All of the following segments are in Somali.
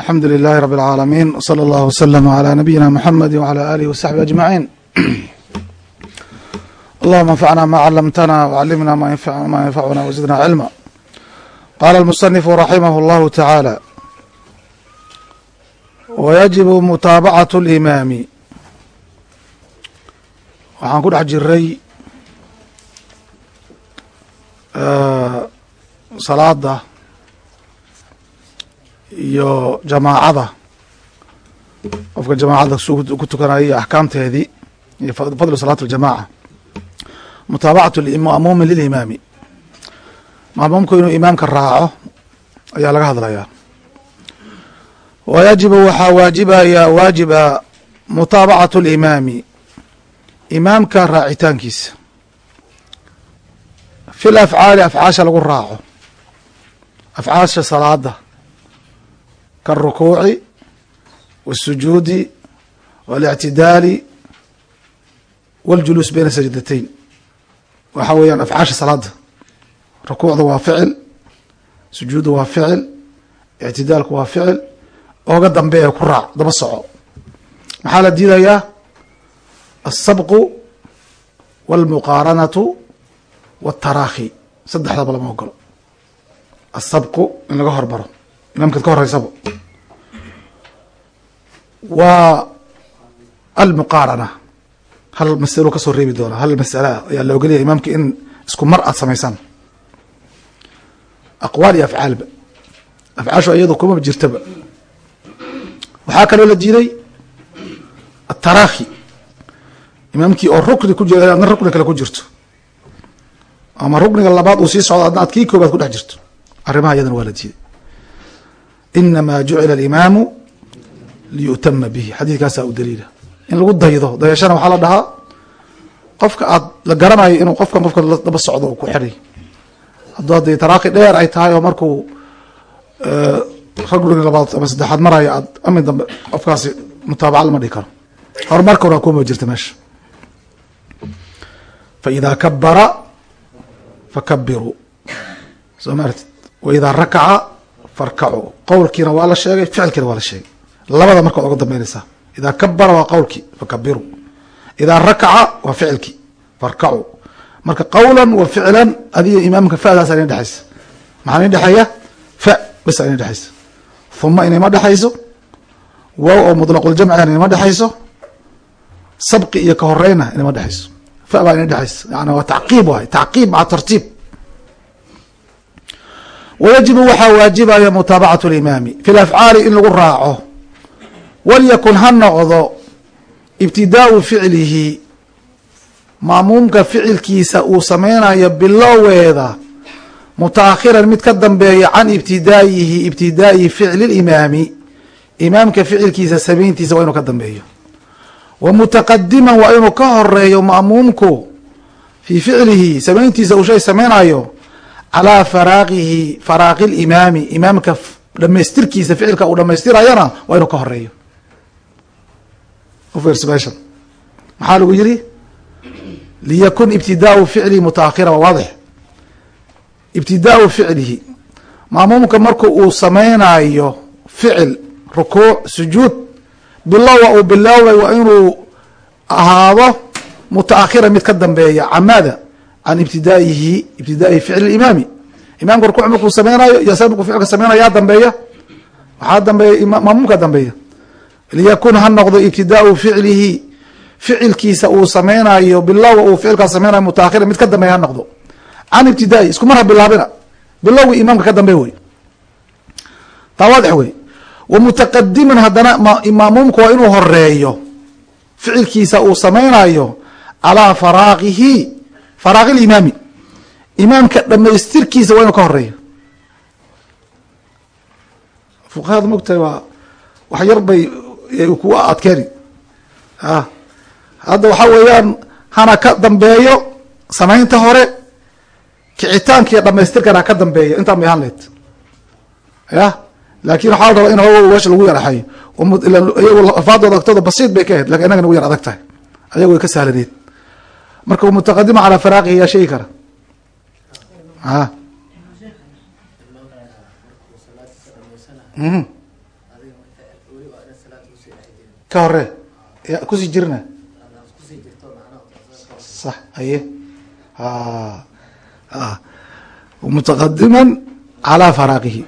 alxamdu lilahi rab اlcaalamiin wslى اllah wslm عlى nabiyina mxamedi wعlى alih wsaxbi aجmaعin allahuma anfacna ma calamtana wclimna ma yanfacuna wzidna cilma qala اlmusanifu raximah اllahu taعaalى wayajibu mutaabacaة اlimaami waxaan ku dhex jiray salaada iyo jamaacada qofka jamaacada ku tukanaya iyo axkaamteedii iyo fadlu salaat اljamaca mutaabacat mamuumi lilimaami. Mamuumku inuu imaamka raaco ayaa laga hadlayaa. Wayajibu waxaa waajibaya waajiba mutaabacat اlimaami imaamka raacitaankiisa. Fi lafcaali afcaasha lagu raaco. Afcaasha salaada kaالrukuuci wالsujuudi والاctidaali wاljuluus bayna sajdatayn waxa weeyaan afcaasha salaada rukuucda waa ficil sujuudda waa ficil ictidaalku waa ficil ooga dambe ee ku raac daba soco maxaa la diidayaa alsabqu wاlmuqaaranatu wاtaraakhi saddexdaba lama ogolo asabqu in laga hormaro imaamkaad ka horeysaba waa almuqaarana. Hal masalo ka soo reebi doona. Hal masala ayaa la ogolaya imaamka in isku mar aad samaysaan. Aqwaal iyo afcaalba afcaashu iyado kuma jirtaba waxaa kaloo la diiday ataraakhi imaamkii oo rukni ku jira adna rukni kale ku jirto. Ama rukniga labaad uu sii socdo adna ad kii koobaad ku dhex jirto. Arrimaha iyadana waa la diiday inama jucila alimaamu liyutama bihi xadiidkaasaa u daliila in lagu daydo dayashana waxaa la dhahaa qofka aad la garanayo inuu qofkan qofka daba socdo ku xiray hadduu hadday taraaki dheer ay tahay oo markuu ragriga labaad ama saddexaad maraya aad amin dambe qofkaasi mutaabaca lama dhihi karo horumarka hora kuma jirta meesha faida kabara fakabiruu soo maartid waidaa rakaca farkacuu qowlkiina waa la sheegay ficilkiina waa la sheegay. Labada markaad oga dambeynaysaa idaa kabara waa qowlkii fakabiruu idaa rakaca waa ficilkii farkacuu. Marka qowlan wa ficlan adiga imaamka fadaasa ina dhexaysa. Maxaa ina dhexeeya? Fa basa ina dhexaysa. Huma inayma dhexayso wow oo mudlaquljamcigan inama dhexayso sabqi iyo ka horeyna inama dhexayso. Fa baa ina dhexaysa. Yani waa tacqiib waay tacqiib maca tartiib wayajibu waxaa waajibaya mutaabacat limaami fi lafcaali in lagu raaco walyakun ha noqdo ibtidaau ficlihi maamuumka ficilkiisa uu sameynayo biloweeda mutaakhiran mid ka dambeeya can ibtidaayihi ibtidaa'i ficli limaami imaamka ficilkiisa samayntiisa waa inuu ka dambeeyo wa mutaqadiman waa inuu ka horeeyo maamuumku fii ficlihi samayntiisa uu shay sameynayo calaa faraaqihi faraaqi limaami imaamka dhamaystirkiisa ficilka uu dhamaystirayana waa inuu ka horeeyo ufiirsmeeshan maxaa lagu yiri liyakun ibtidaau ficlihi mutaakhiran waa waadix. Ibtidaau ficlihi. Maamuumka marku uu sameynayo ficil rukuuc sujuud bilowa uu biloobay waa inuu ahaado mutaakhiran mid ka dambeeya camaada can ibtidaayihi ibtidaa'i ficli imaami. Imaamka rukuuc markuu sameynayo iyo markuu ficilka sameynaya dambeeya. Waxaa dambeeya maamuumka dambeeya. Liyakun ha noqdo ibtidaau ficlihi ficilkiisa uu sameynayo bilowa uu ficilkaa sameynayo mutaakhiran mid ka dambeeya ha noqdo. Can ibtidaa'i isku mar ha bilaabina bilowgi imaamka ka dambe wey taa waadix wey wa mutaqadiman haddana maamuumka waa inuu horeeyo ficilkiisa uu sameynayo calaa faraaqihi faraaqi limaami imaamka dhamaystirkiisa waa inuu ka horeeyo fuqahada mogtahay waa wax yar bay ku adkeeni a hadda waxaa weeyaan hana ka dambeeyo samaynta hore kicitaanka iyo dhamaystirkana ha ka dambeeyo intaan may ahaan leed. Ya laakin waxaa la rabaa in hooga weesha lagu yaraxayo iyagu alfaadooda agtooda basiid bay ka ahayd laakiin innaga nagu yar adag tahay. Ayagu way ka sahlaneed marka mutaqadima calaa faraaqihi yaa sheegi kara. A ka hore ku sii jirna. Sax aye mutaqadiman calaa faraaqihi.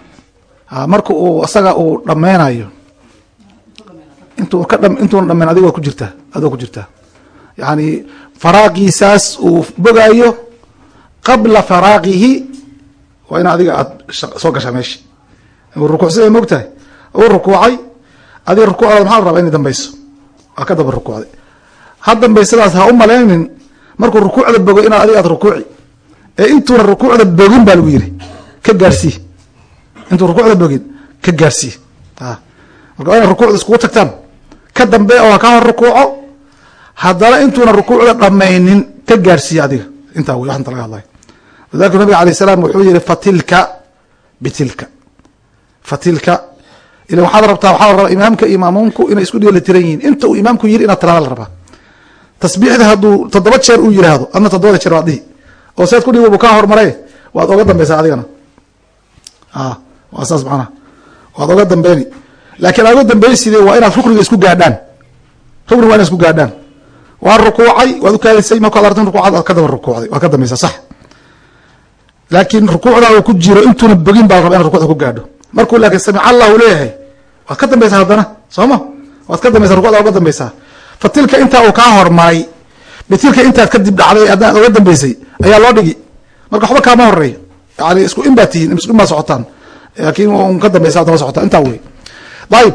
Marka uu isaga uu dhameynayo intu ka intuuna dhameyn adig waa ku jirtaa adig waa ku jirtaa yani faraaqiisaas uu bogaayo qabla faraaqihi waa in adiga aad soo gashaa meesha rukuucsida ma ogtahay? Uu rukuucay adiga rukuucdaada maxaa la rabaa inay dambayso? Waa ka daba rukuucday. Ha dambaysadaas ha u maleynin markuu rukuucda bogo inaad adiga aad rukuuci. Ee intuuna rukuucda bogin baa lagu yiri ka gaarsii intuu rukuucda bogin ka gaarsii marka waa ina rukuucda iskugu tagtaan. Ka dambe oo ha ka hor rukuuco haddana intuuna rukuucda dhamaynin ka gaarsiiye adiga. Intaa wey waxanta laga hadlay. Walidalika nabiga alayh salaam wuxuu yihi fatilka bitilka. Fatilka. Ila waxaad rabtaa waxaa la rabaa imaamka iyo maamuumku inay isku dheeli tiran yihiin. Inta uu imaamku yiri inaad tiraada la rabaa. Tasbiixda hadduu toddoba jeer uu yiraahdo adna toddobada jeer waad dhihi. Oo seed kudhihi bu kaa hormare waad oga dambeysaa adigana. Waa saas macnaha waad oga dambeyni laakiin aad oga dambeyside waa inaad rukniga isku gaadhaan. Rukniga waa inaad isku gaadhaan waa rukuucay waad ukaadisay markaad artin rukuucad aad ka daba rukuucday. Waad ka dambeysaa sax. Laakiin rukuucda uu ku jiro intuuna bogin baa la raba inad rukuucda ku gaadho. Markuu laakiin samic allahu leeyahay waad ka dambeysaa haddana soo ma waad ka dambeysaa rukucda oga dambeysaa fa tilka intaa uu kaa hormaray bitilka intaad kadib dhacday adna oga dambeysay ayaa loo dhigi. Marka waxba kaama horeeyo yani isku in baa tihiin isku in baa socotaan. Laakiin un ka dambeysa adama socotaan. Intaa wey ayb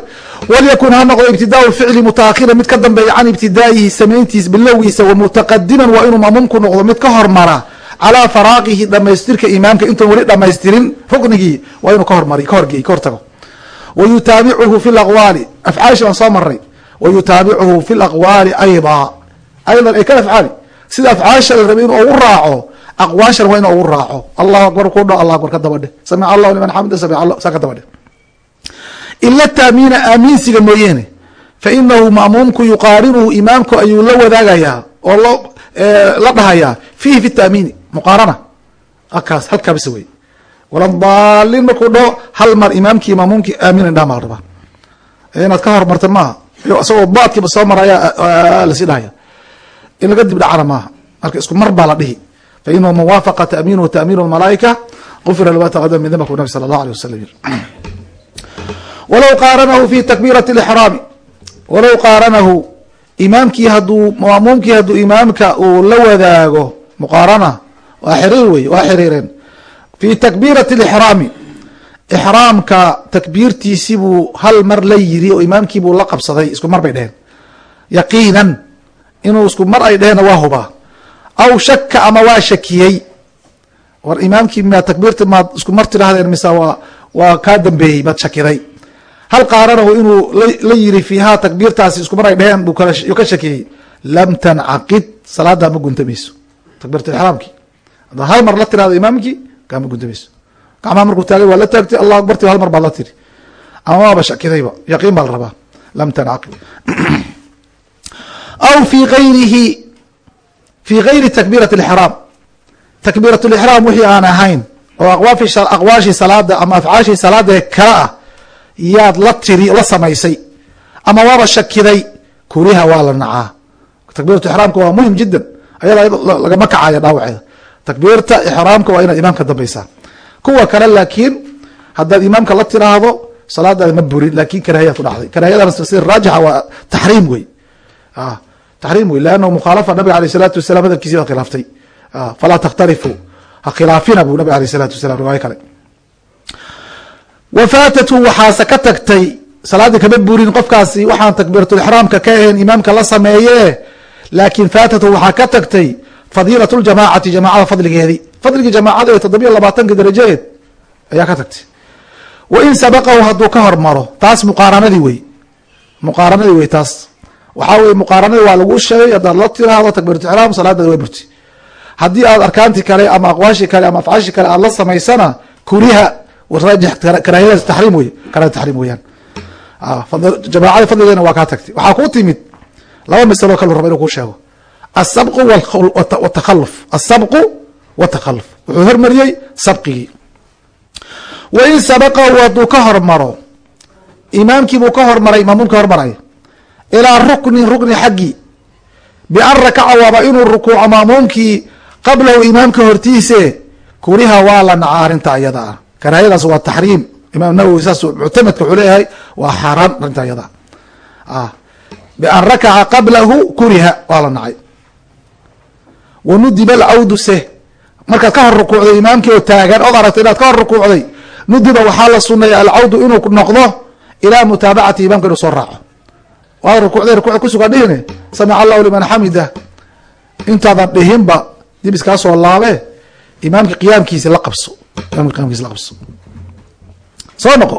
walyakun ha noqdo ibtidaau ficli mutaakhiran mid ka dambeeya can ibtidaa'ihi samayntiis bilowgiisa wamutaqadiman waa inuu mamuumku noqdo mid ka hormara calaa faraaqihi dhamaystirka imaamka intuun weli dhamaystirin ruknigii waa inuu ka hormari ka hortago. Wa yutaabicuhu fi laqwaali afcaashi baan soo maray wa yutaabicuhu fi laqwaali ayda aydan ay kal afcaali. Sida afcaasha la rabay inuu ugu raaco aqwaashan waa inuu ugu raaco. Allahu akbar ku dho allah akbar ka dabadhe. Samic allahu liman xamida samic allah saa ka dabadhe ila taamiina aamiinsiga mooyeene fa inahu maamuumku yuqaarinuhu imaamku ayuu la wadaagayaa oo lo la dhahayaa fiihi fi taamiini muqaarana akaas halkaa wey waladaalin markuu dhaho hal mar imaamkii maamuumkii aamiin indhaha maa rabaa. Inaad ka hormarta maaha isagoo baadkiiba soo maraya la sii dhahaya. In laga dib dhacana maaha marka isku mar baa la dhihi. Fa inahu man waafaqa taamiinuhu taamiin malaaika gufira lama taqadama min dambku nabi sala allah alيh wasalam walow qaaranahu fi takbiirati اlixraami walow qaaranahu imaamkii hadduu maamuumkii hadduu imaamka uu la wadaago muqaarana waa xiriir wey waa xiriireen. Fi takbiirati اlixraami ixraamka takbiirtiisii buu hal mar la yiri oo imaamkiibuu la qabsaday isku mar bay dheheen yaqiinan inuu isku mar ay dheheenna waa hubaa. Aw shaka ama waa shakiyey. War imaamkii miyaa takbiirta maad isku mar tidhaahdeen mise waa waa kaa dambeeyey maad shakiday hal qaaranahu inuu la yiri fiihaa takbiirtaasi isku mar ay dheheen buu ka shakiyey. Lam tancaqid salaadaa ma guntamayso takbiirtixraamkii haddaa hal mar la tirahdo imaamkii kaama guntamayso gacmaha markuu taagay waa la taagtay allah akbarti hal mar baad la tiri. Ama waaba shakidayba yaqiin baa la rabaa. Lam tancaqid aw fi gayrihi fi gayri takbiirati اlixraam takbiirat lixraam wixii aan ahayn oo aqwaashii salaada ama afcaashii salaadae kala ah yaad la tiri la samaysay ama waaba shakiday kuriha waa la nacaa. Takbiiratu ixraamka waa muhiim jiddan. Ayada lagama kacayo dhaawaceeda. Takbiirta ixraamka waa inaad imaamka dambaysaa. Kuwa kale laakiin haddaad imaamka la tiraahdo salaadaada ma burin laakiin karaahiyaad ku dhacday. Karaahiyadana sida raajixa waa taxriim wey. Taxriim wey. Leannahu mukhaalafa nabiga aleyh isalaatu wasalam hadalkiisi baad khilaaftay falaa takhtalifu ha khilaafina buu nabig aleyh isalaatu wasalam riwaayo kale wafaatatu waxaase ka tagtay salaaddii kama burin qofkaasi waxaan takbiiratulixraamka ka ahayn imaamka la sameeye laakin faatatu waxaa ka tagtay fadiilat ljamaacati jamaacada fadligeedii fadligii jamaacada ee toddobiya labaatanka darajadeed ayaa ka tagtay. Wa in sabaqahu hadduu ka hormaro taas muqaaranadii wey. Muqaaranadii wey taas. Waxaa weye muqaaranadii waa lagu sheegay haddaad la tiraahdo takbiiratixraam salaadada way burti haddii aad arkaantii kale ama aqwaashii kale ama afcaashii kale aad la samaysana kuriha karaahiyadaas maamuumkii qablahu imaamka hortiise kuriha waa la arrinta iyada ah karaahiyadaas waa taxriim. Imaam nawowi saas muctamadka wuxuu leeyahay waa xaaraan arrinta iyada ah bian rakaca qablahu kuriha waa la nacay. Wanudiba alcawdu se markaad ka hor rukuucday imaamkii oo taagan ood aragtay inaad ka hor rukuucday nudiba waxaa la suneeya alcawdu inuu noqdo ilaa mutaabacati imamka inuu soo raaco. Waad rukuucday rukuucda kusugan dhihine? Samica allahu liman xamida. Intaadan dhihinba dib iskaa soo laabe imaamki qiyaamkiisi la qabso soo noqo.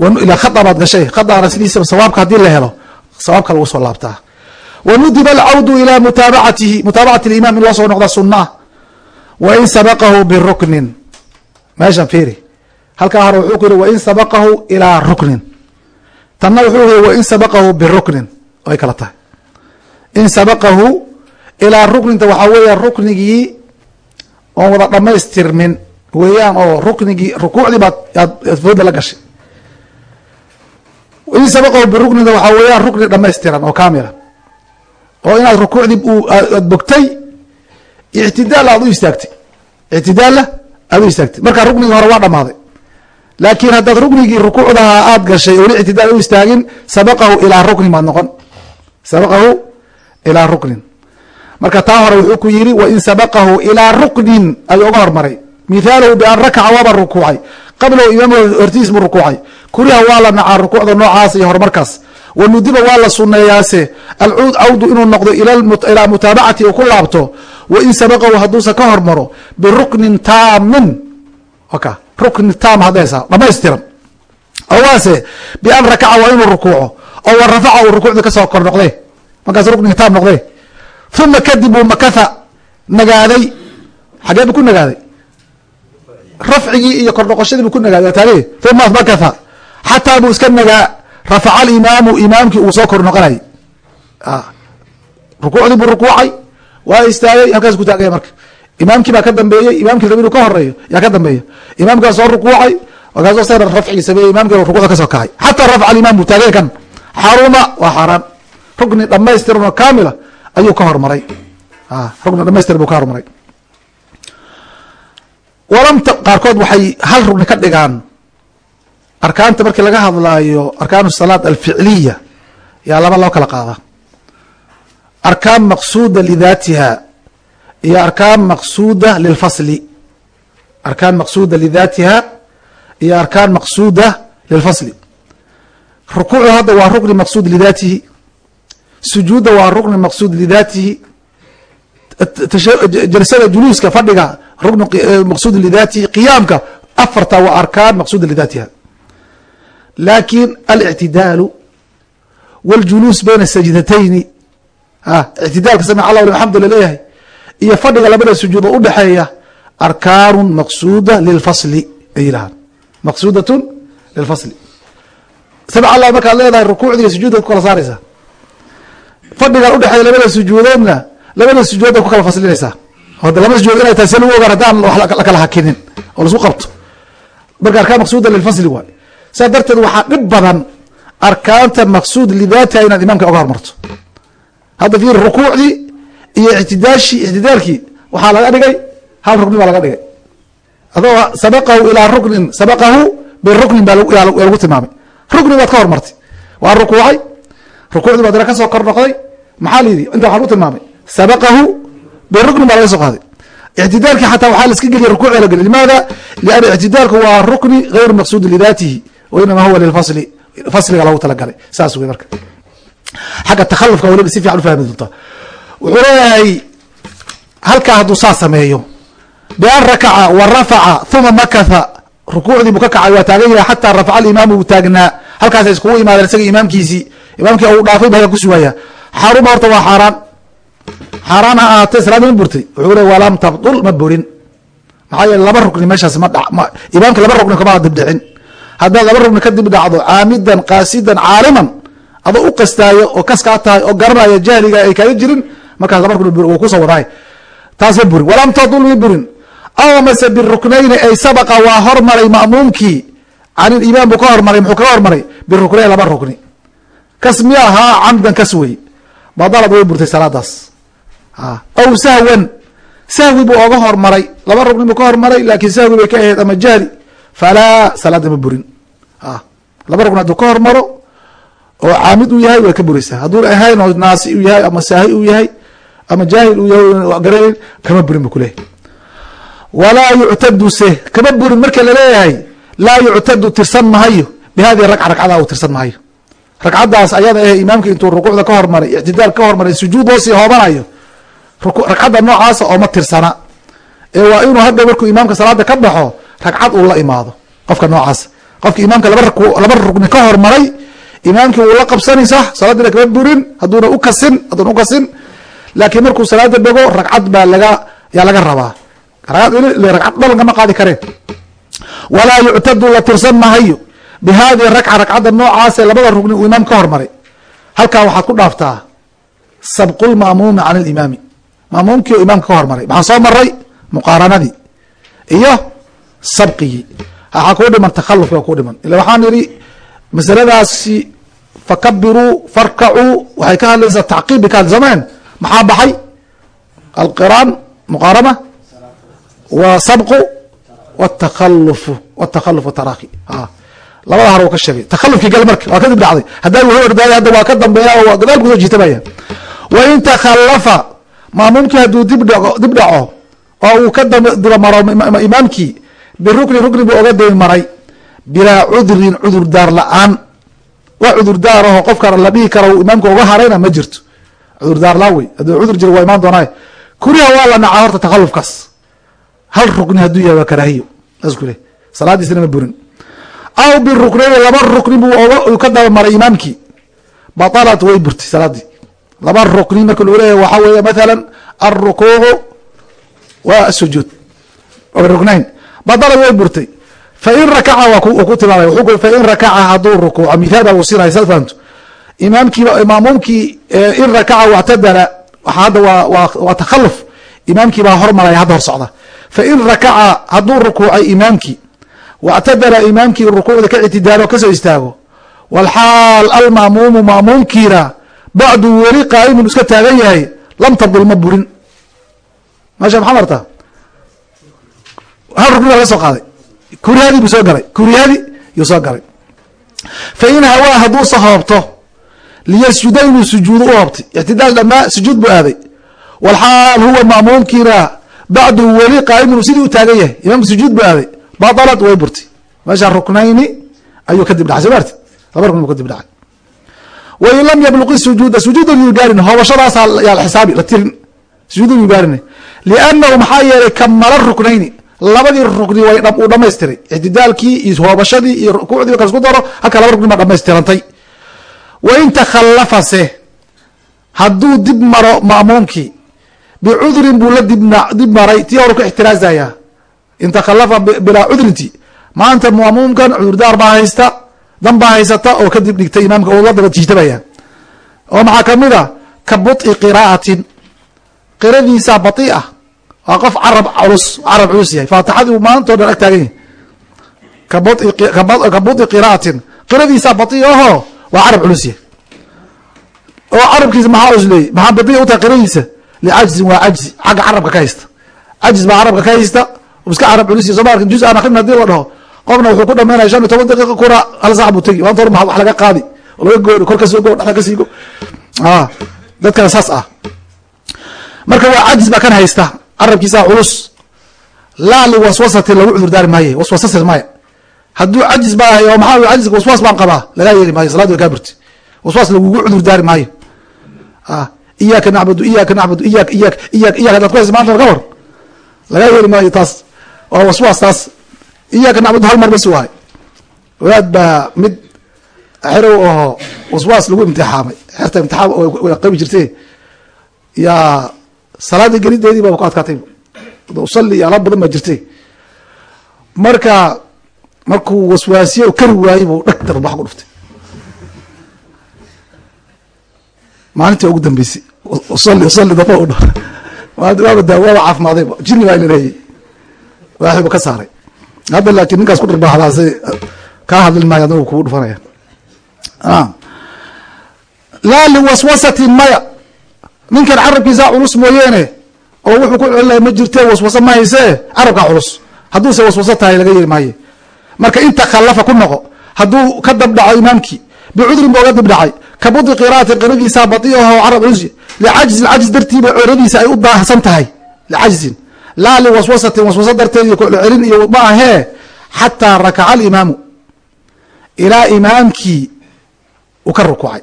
Ilaa khada baad gashay. Khadaana sawaabka haddii la helo sawaabka lagu soo laabtaa. Wanudiba alcawdu ilaa mutaabacatihi mutaabacati limaam in loo soo noqda sunaa wain sabaqahu biruknin. Meeshan fiiri. Halkaa hore wuxuu ku yihi wain sabaqahu ilaa ruknin. Tanna wuxuu yihi wain sabaqahu biruknin. Ay kala tahay. In sabaqahu ilaa rukninta waxaa weeya ruknigii oon wada dhamaystirmin weeyaan oo ruknigii rukuucdii baad aad fooda la gashay. In sabaqahu birukninta waxaa weeyaan rukni dhamaystiran oo kaamila oo inaad rukuucdii aad bogtay ictidaal aad u istaagtay. Ictidaalla aad u istaagtay. Markaa ruknigii hore waa dhamaaday laakiin haddaad ruknigii rukuucdaha aad gashay weli ictidaal u istaagin sabaqahu ilaa ruknin baad noqon. Sabaqahu ilaa ruknin. Marka taa hore wuxuu ku yidhi wain sabaqahu ilaa ruknin ayuu uga hormaray mithaaluhu bian rakaca waaba rukuucay. Qablahu imaamka hortiis buu rukuucay. Kuriha waa la nacaa rukuucda noocaas iyo horumarkaas. Wanudiba waa la suneeyaase alcuud cawdu inuu noqdo ilaa mutaabacati u ku laabto. Wain sabaqahu hadduusa ka hormaro biruknin taamin. Rukni taam hadaysa dhamaystiran owaase bian rakaca waa inuu rukuuco oo wa rafaca uu rukuucda ka soo kor noqde markaas rukniga taam noqde uma kadib uu makatha nagaaday. Xagee bu ku nagaaday rafcigii iyo kor noqoshadii bu ku nagaaday taali uma makatha xataa buu iska nagaa rafaca alimaamu imaamkii uu soo kor noqonayay rukuucdii buu rukuucay waa istaagay halkaas ku taagaya marka imaamkii baa ka dambeeyey imaamkii rab inuu ka horeeyo yaa ka dambeeya imaamkaa soo rukuucay markaasoo sa rafcigii sameeyey imamki rukuucda ka soo kacay xataa rafca alimaam buu taagay kan xaruma waa xaaraan rukni dhamaystiran oo kaamila ayuu ka hormaray rukni dhamaystir buu ka hormaray walamta qaarkood waxay hal rukni ka dhigaan. Arkaanta markii laga hadlaayo arkaan salaat alficliya yaa laba loo kala qaada. Arkaan maqsuuda lidaatiha iyo arkaan maqsuuda lilfasli. Arkaan maqsuuda lidaatiha iyo arkaan maqsuuda lilfasli. Rukuucda hadda waa rukni maqsuud lidaatihi. Sujuudda waa rukni maqsuud lidaatihi jalsada juluuska fadhiga rukni maqsuud lidaatihi qiyaamka afarta waa arkaan maqsuuda lidaatiha laakiin alictidaalu wاljuluus bayna sajdatayni ictidaalka samic allah liman xamdu iyo fadhiga labada sujuud udhexeeya arkaanu maqsuuda lilfasli ay yidhahaan maqsuudatun lilfasli samic allah markaad leedahay rukuucda iyo sujuudda ku kala saaraysaa fadhigan udhexeeya labada sujuudoodna labada sujuud bay ku kala faslinaysaa hode laba sujuud inay tahay se lagu ogaan haddaan la kala hakinin oo la isku qabto. Marka arkaan maqsuuda lilfasli waay. Saa darteed waxaa dhib badan arkaanta maqsuud lidaatiha inaad imaamka oga hormarto. Hadda fiir rukuucdii iyo ictidaashii ictidaalkii waxaa laga dhigay hal rukni baa laga dhigay. Adoo sabaqahu ilaa ruknin sabaqahu biruknin baa lagu tilmaamay. Rukni baad ka hormartay. Waa rukuucay. Rukuucdii baad dana ka soo kor noqday. Maxaa layidhi inta waxaa lagu tilmaamay sabaqahu biruknin baa laga soo qaaday ictidaalkii xataa waxaa la iska geliya rukuucda la geliy limaada lianna ictidaalku waa rukni gayru maqsuudi lidaatihi wainama huwa lilfasli fasliga loogu talagalay saas wey marka xagga takhalufka waliba si fiican ufahmi doonta wuxuu leeyahay halkaa hadduu saa sameeyo bian rakaca wa rafaca uma makatha rukuucdii buu ka kacay waa taagan yahay xataa rafaca alimaamu uu taagnaa halkaasay iskugu imaadeen isaga imaamkiisii imaamkii uu dhaafay ba halka ku sugaya xaaruma horta waa xaaraan xaaraan ha ahaatee salaadii ma burtay. Wuxuu le walam tabdul ma burin. Maxaa yeele laba rukni meeshaas ma imaamka laba rukni kama dibdhicin haddaad laba rugni kadib dhacdo caamidan qaasidan caaliman adoo u qastaayo oo kaskaa tahay oo garanaya jahliga ay kaaga jirin markaas laba rugni wuu ku soo wadaay taas ma burin. Walam tadul ma burin. Aw mase biruknayni ay sabaqa waa hormaray ma'muumkii. Can ilimaan buu ka hormaray muxuu kaga hormaray? Biruknayn laba rukni. Kas miya ahaa camdan kas wey. Badalad way burtay salaadaas aw sahwan. Sahwi buu oga hormaray. Laba rukni buu ka hormaray laakiin sahwi bay ka ahayd ama jahli falaa salaada ma burin. Laba rukni hadduu ka hormaro oo caamid uu yahay way ka buraysaa hadduu ahayn oo naasi uu yahay ama saahi uu yahay ama jaahil uu yahay garanayn kama burin bu kuleeyahy walaa yuctadu se kama burin marka la leeyahay laa yuctadu tirsan mahayo bi hadihi ragca ragcada uu tirsan mahayo ragcaddaas ayada eh imaamka intuu rukuucda ka hormaray ictidaal ka hormaray sujuud hoosii hoobanayo ragcadda noocaasa ooma tirsana. Ee waa inuu hadda markuu imaamka salaada ka baxo ragcad uu la imaado qofka noocaas. Qofka imaamka laba rukni ka hormaray imaamkii wuu la qabsanaysa salaadina kama burin haduuna ukasin haduuna ukasin laakiin markuu salaada dhego ragcad baa laga yaa laga rabaa. Ragcad dhalan qaadi kareen walaa yuctadu la tirsan mahayo bi ragca ragcadda noocaasee labada rugni uu imaam ka hormaray halkaa waxaad ku dhaaftaa sabqu can alimaami ma'muumkii oo imaamka ka hormaray. Maxaan soo maray muqaaranadii iyo sabqigii. Waxaa kuu dhiman takhalufki waa kuu dhiman. Ila waxaan idhi masaladaasi fakabiruu farkacuu waxay ka hadlaysaa tacqiib bay ka hadlay soomeen maxaa baxay? Alqiraan muqaarana wa sabqu wtakhalufu wtakhaluf wataraki labada har u ka sheegay. Takhalufkii gal marka waa kadib dhacday. Haddaa wuxuu ordaayay hadda waa ka dambeeya oo gadaal ku soo jiitamaya wa in takhalafa maamuumkii hadduu dib dhaco oo uu ka dibamaro imaamkii birukni rukni buu oga dabi maray. Bilaa cudrin cudur daar la'aan. Wax cudur daar aho qofka la dhihi kara uu imaamka uga harayna ma jirto. Cudur daar laa wey hadduu cudur jiro waa imaan doonaa kuriha waa la nacaa horta takhalufkaas hal rukni hadduu yahay waa karaahiyo. Saas ku le ma burin. Aw biruknayni laba rukni buu ka dabamaray imaamkii. Batalat way burtay salaadii laba rukni marka loo leeyahay waxaa weeye mathalan alrukuucu wa asujuud ruknayn batalat way burtay. Fain rakaca waa ku tilmaamay. Fain rakaca hadduu rukuuco. Mithaal baa uu siinaya saad fahamto imaamkiiba maamuumkii in rakaca wactadala hadda waa waa waa takhaluf imaamkii baa hormaraya hadda hor socda. Fain rakaca hadduu rukuucay imaamkii wactadala imaamkii rukuucda ka ictidaalo ka soo istaago. Walxaal almaamuumu maamuumkiina bacdu weli qaa'imun iska taagan yahay lam tabdil ma burin. Maasha maxaa marta? Hal rukni baa laga soo qaaday. Kuriyadii buu soo galay. Kuriyadii yuu soo galay. Fain hawaa hadduu sahoobto liyasjuda inuu sujuudo u hoobtay. Ictidaal dhamaa sujuud buu aaday. Walxaal huwa maamuumkiina bacdu weli qaa'imun sidii u taagan yahay. Imaamka sujuud buu aaday. Batalat way burtay. Meesha ruknayni ayuu kadib dhacay. Soo maarti laba rukni buu kadib dhacay wain lam yabluqi sujuuda sujuudan yuu gaarin hoobashadaasa yaa xisaabi la tirin sujuudan yuu gaarin liannahu maxaa yeelay kamala ruknayni labadii rukni uu dhamaystiray ictidaalkii iyo hoobashadii iyo rukuucdii marka isku daro halka laba rukni baa dhamaystirantay wain takhallafase hadduu dib maro ma'muumkii bicudrin buu la dib maray tii horu ka ixtiraazaya in takhalafa bilaa cudrinti maanta maamuumkan cudurdaar baa haysta dan baa haysata oo kadib dhigtay imaamka oo la daba jiitabaya oo maxaa kamid a ka buط'i qiraa'atin qiradiisa baطi ah waa qof carab culus carab culus yahay faatixadii uu maanta o dhan ag taagan yahay ka buط'i qira'atin qiradiisa baطi aho waa carab culus yahay oo carabkiisa maxaa usleeyey maxaa baطi u tahay qiradiisa licajzin waa cajzi xagga carabka ka haysta cajz baa carabka ka haysta iska carab culisiy soo ma arkin juz aan akrin hadii la dhaho qofna wuxuu ku dhamaynaya shan iyo toban daqiiqa kuna hal sax buu tegi maanta hor wax laga qaadi oo laga goori kor ka soo go dhexda ka sii go dadkana saas ah marka waa cajis baa kan haysta carabkiisa culus laa liwaswasatin lagu cudur daari maaye waswasas maya hadduu cajis baa ahay oo maxaa cajiska waswaas baan qabaa lagaa yeeli maayo saladi way kaa burti waswaas lagugu cudur daari maayo iyaaka nacbudu iyaaka nacbudu iyak iyak iyak iyak hadaad ku haysa maanta ka hor lagaa yeeli maayo taas waa waswaas taas iyaaka nacbudu hal mar bas waay. Wadaad baa mid xerow aho waswaas lagu imtixaamay. Xerta imtixaam qabi jirte yaa salaadii gelideedii baba ku adkaatay usali iyo alaab badan baa jirte marka markuu waswaasiye o kari waayey buu dhag darbax ku dhuftay. Maalintii ugu dambeysay usali usali daba u maalinti waaba daa waaba caafimaadayba jini baa ilareeyey waaxiba ka saaray hadda laakiin ninkaas ku dharbaaxdaasay kaa hadli maayo adna kugu dhufanaya. Laa liwaswasatin maya. Ninkan carabkiisa culus mooyeene oo wuxuu ku celinaya ma jirte waswasa ma haysee carabkaa culus. Hadduuse waswaso tahay laga yeri maaye. Marka inta khalafa ku noqo hadduu ka dabdhaco imaamkii bicudrin ba oga dibdhacay ka budi qiraatin qiradiisa badiaho carab culus licajzin cajz dartiiba ciradiisa ay u daahsan tahay. Licajzin laa liwaswasatin waswaso darteed celin iyo ma ahee xataa rakaca alimaamu ilaa imaamkii uu ka rukuucay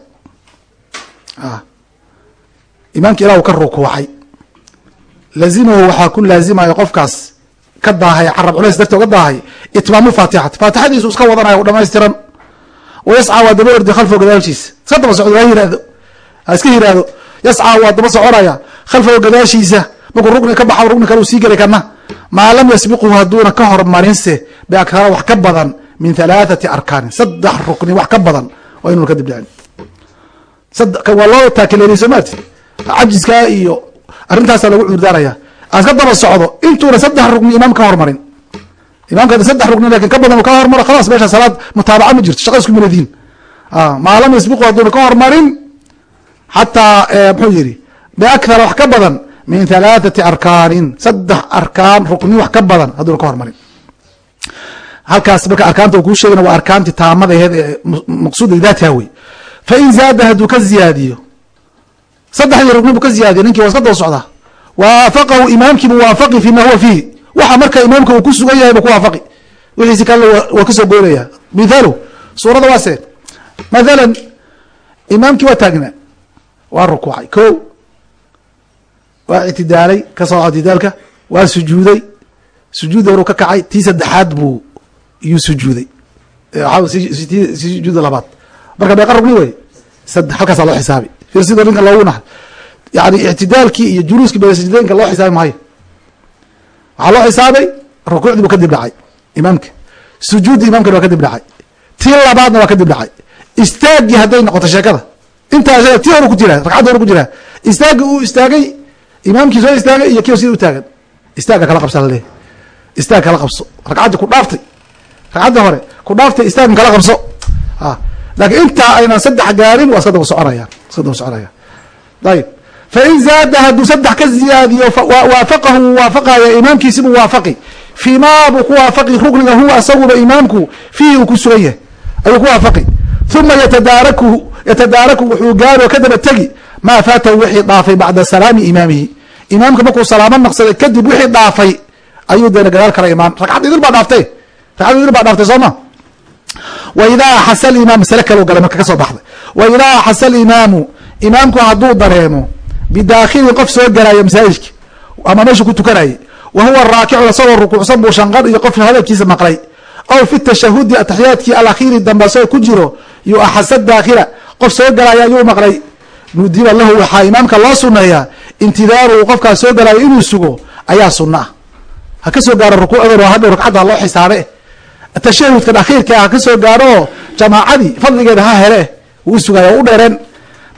imaamkii ilaa uu ka rukuucay lazimahu waxaa ku laazimaya qofkaas ka daahay carab culays darti uga daahay itmaamu faatixati faatixadiisu iska wadanaya u dhamaystiran wayascaa waa daba ordi khalfahu gadaashiisa iska daba socdo ha yiraahdo ha iska yiraahdo yascaa waa daba soconaya khalfahu gadaashiisa markuu rukni ka baxa rukni kale uu sii gelay kana maa lam yasbiqhu hadduuna ka hormarinse biakara wax ka badan min halaathati arkaanin. Saddex rukni wax ka badan waa inuuna kadib dhicin. Waa loo taakileeriy somaati cajiskaa iyo arrintaasa lagu cudurdaaraya aan ka daba socdo intuuna saddex rugni imaam ka hormarin imamka saddex rugni laakiin ka badan ka hormaro khalaas meesha salaad mutaabaca ma jirto shaqa isku minadiin maa lam yasbiqu hadduuna ka hormarin xataa muxuu yihi biakthara wax ka badan min halaathati arkaanin saddex arkaan rukni wax ka badan hadduuna ka hormarin. Halkaas marka arkaanta kuu sheegana waa arkaanti taamada aheed ee maqsuuda daatiha wey fain zaada hadduu ka ziyaadiyo saddexdii rugni buu ka ziyaadiyo ninkii waa iska daba socdaa. Waafaqahu imaamkii muwaafaqi fi ma huwa fiihi. Waxa marka imaamka uu ku sugan yahay bu ku waafaqi. Wixiisi kale waa ka soo goynaya. Mithalu suurada waa see. Mathalan imaamkii waa taagnaa. Waa rukuucay ko waa ictidaalay ka soo ictidaalka waa sujuuday. Sujuudda horuu ka kacay tii saddexaad buu iyuu sujuuday. Sujuuda labaad. Marka meeqa rugni wey halkaasaa loo xisaabi. Firsida ninka loogu nahay yani ictidaalkii iyo juluuskii basajdaynka loo xisaabi maayo waxaa loo xisaabay rukuucdii buu kadib dhacay imaamka. Sujuuddi imamkana waa kadib dhacay. Tii labaadna waa kadib dhacay. Istaagii hadday noqoto sheekada. Intaa tii horu ku jira ragcadda horu ku jira. Istaagii uu istaagay imaamkii soo istaagay iyo kii sida u taagan. Istaaga kala qabsa laleeyahy istaag kala qabso. Ragcaddii ku dhaaftay. Ragcadda hore ku dhaaftay istaagan kala qabso. Laakiin intaa aynan saddex gaarin waa iska daba soconayaan iska ayib fain zaada hadduu saddex ka ziyaadiyo waafaqahu waafaqaya imaamkiisibuu waafaqi. Fii buu ku waafaqi rukniga huwa asaguba imaamku fiihi uu ku sugan yahay. Ayuu ku waafaqi. Uma yatadaarakuhu yatadaaraku wuxuu gaari oo ka daba tegi. Maa faatahu wixii dhaafay bacda salaami imaamihi imaamka markuu salaamo naqsaday kadib wixii dhaafay ayuu deena gadaal kala imaan ragcad idil baa dhaaftay. Ragcad idil baa dhaaftay soo ma? Waidaa axasa alimaam masale kaloo galay marka ka baxday. Waidaa axasa alimaamu imaamku hadduu dareemo bidaakhilin qof soo galaya masaajidka ama meeshu ku tukanayay wa huwa raakicu isagoo rukuucsan buu shanqar iyo qof hadalkiisa maqlay. Aw fi tashahudi ataxiyaadkii alakhiiri dambe asagoo ku jiro yu axasa daakhila qof soo galaya ayuu maqlay. Nudiba lahu waxaa imaamka loo suneeyaa intidaaruhu qofkaas soo galaya inuu sugo ayaa sunna ah ha ka soo gaaro rukuucdan oo hadhow ragcadda loo xisaabe tashahudkan akhiirka ha ka soo gaaro oo jamaacadii fadligeeda ha hele wuu sugaya u dheereen.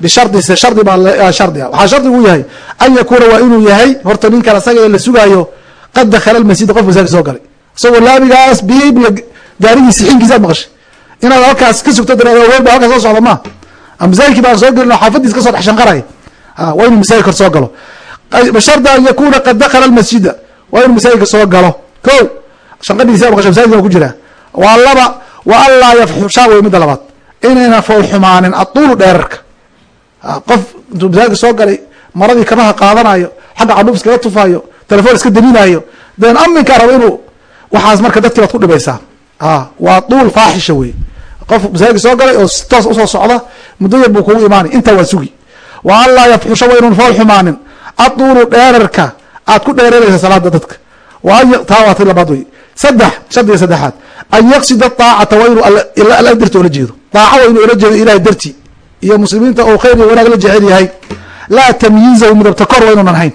Bishardi se shardi baa shardi. A waxaa shardigu u yahay an yakuuna waa inuu yahay horta ninkan asaga la sugaayo qad dakhala masjida qof masaajid soo galay. Isagoo laabigaas biyey gaarigiisi xinkiisaad maqashay. Inaad halkaas ka sugto dareed wel ba halkaas soo socda ma. Masaajidkii baan soo gelin oo xaafadiis ka soo dhex shanqaraya waa inuu masaajid kor soo galo. Bishardi an yakuuna qad dakhala masjida waa inuu masaajidka soo galo. Ko shanqadhiisa masaajidka ku jiraa waa laba wa an yafxushaa wey midda labaad. Inayna fool xumaanin aduulu dheerarka. Qof intuu masaajidka soo galay maradii kamaha qaadanayo xagga cadhuuf iskaga tufaayo telefoon iska daminayo den aminkaa raba inuu waxaas marka dadkii baad ku dhibaysaa waa duul faaxisha wey qof masaajidka soo galay oo toos u soo socda muddo yar buu kugu imaanay. Intaa waa sugi wa an laa yafxusha wa fool xumaanin aduulu dheerarka aad ku dheereeraysa salaada dadka. Ti labaad wey saddex shardiga saddexaad. An yaqsida aacata waa inuu alla darti ola jeedo. Daaca waa inuu jeedo ilahay darti. Iyo muslimiinta oo khayr iyo wanaag la jecel yahay. Laa tamyiizahu midabta kor inuunan hayn.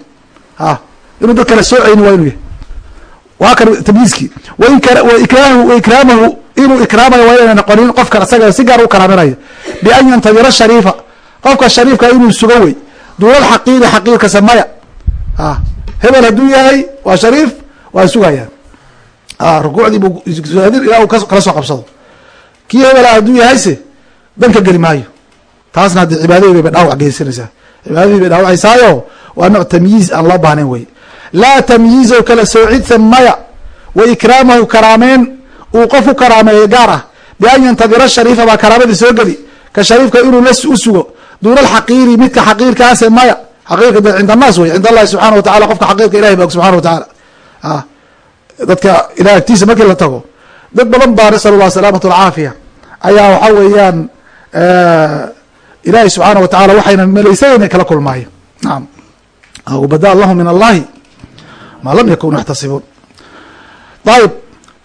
A inuu dad kale soocayni waa inuu yahay. Waa kan tamyiizkii. Ikraamahu inuu ikraamayo waa noqonin qofkan asaga si gaar u karaaminayo bian yantadira shariifa qofka shariifka inuu sugo wey duulal xaqiiri xaqiirka samaya a hebel hadduu yahay waa shariif waa sugayaan rukuucdii buu ilaa kala soo qabsado. Kii hebela hadduu yahayse danka geli maayo. Taasna haddii cibaadadii bay dhaawac geysanaysaa. Cibaadadii bay dhaawacaysaayo waa nooc tamyiiz aan loo baahnayn wey laa tamyiizo kala soocidsa maya. Wa ikraamahu karaameyn uu qof u karaameeyo gaar ah. Bian yantadira shariifa baa karaamadii soo geli. Ka shariifka inuu la u sugo duuna alxaqiiri midka xaqiirkaase maya. Xaqiirka de cinda annaas wey cind allahi subxana wa tacala qofka xaqiirka ilahay ba og subxana wa tacaala. Dadka ilah agtiisa markii la tago dad badan baa nasal allah salaamatu alcaafiya ayaa waxa weeyaan ilahi subxaana wa tacala waxayna malaysanayn kala kulmaayo. Nacam bada lahu min allahi maa lam yakunu yaxtasibuun ayib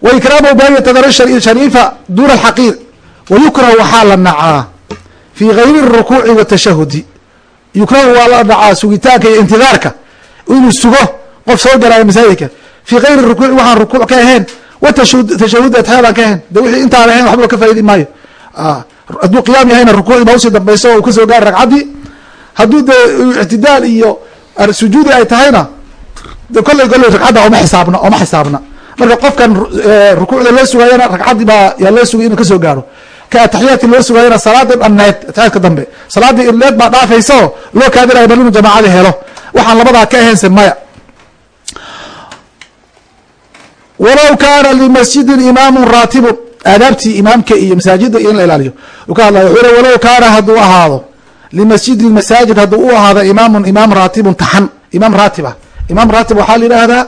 wa ikraamuhu bi an yatadara shariifa duna alxaqiir wayukrahu waxaa la nacaa fi gayri rukuuci watashahudi yukrahu waa la nacaa sugitaanka iyo intidaarka inuu sugo qof soo galaayo masaajidka fi gayri rukuuci waxaan rukuuc ka ahayn watashahudi atexyaad aan ka ahayn de wixii intaan ahayn waxba ka faa'idi maayo hadduu qiyaam yahayna rukuucdii baa u sii dambayso o ka soo gaari ragcaddii hadduu dee ictidaal iyo sujuudi ay tahayna de kolley kolley ragcadda oma xisaabna oma xisaabna marka qofkan rukuucda loo sugaayana ragcaddii baa yaa loo sugay inuu ka soo gaaro ka ataxiyaadki loo sugaayana salaadii dhanneed ataxiyaadka dambe. Salaadii irleed baa dhaafaysa oo loo kaadinayo bal inuu jamaacada helo. Waxaan labadaa ka ahaynse maya. Walow kaana limasjidin imaamun raatibun. Aadaabtii imaamka iyo masaajida iyo in la ilaaliyo. Uu ka hadlaya wuxuu walow kaana hadduu ahaado limasjidin masaajid hadduu u ahaado imaamun imaam raatibun taxan. Imaam raatib ah. Imaam raatib waxaa la yidhaahdaa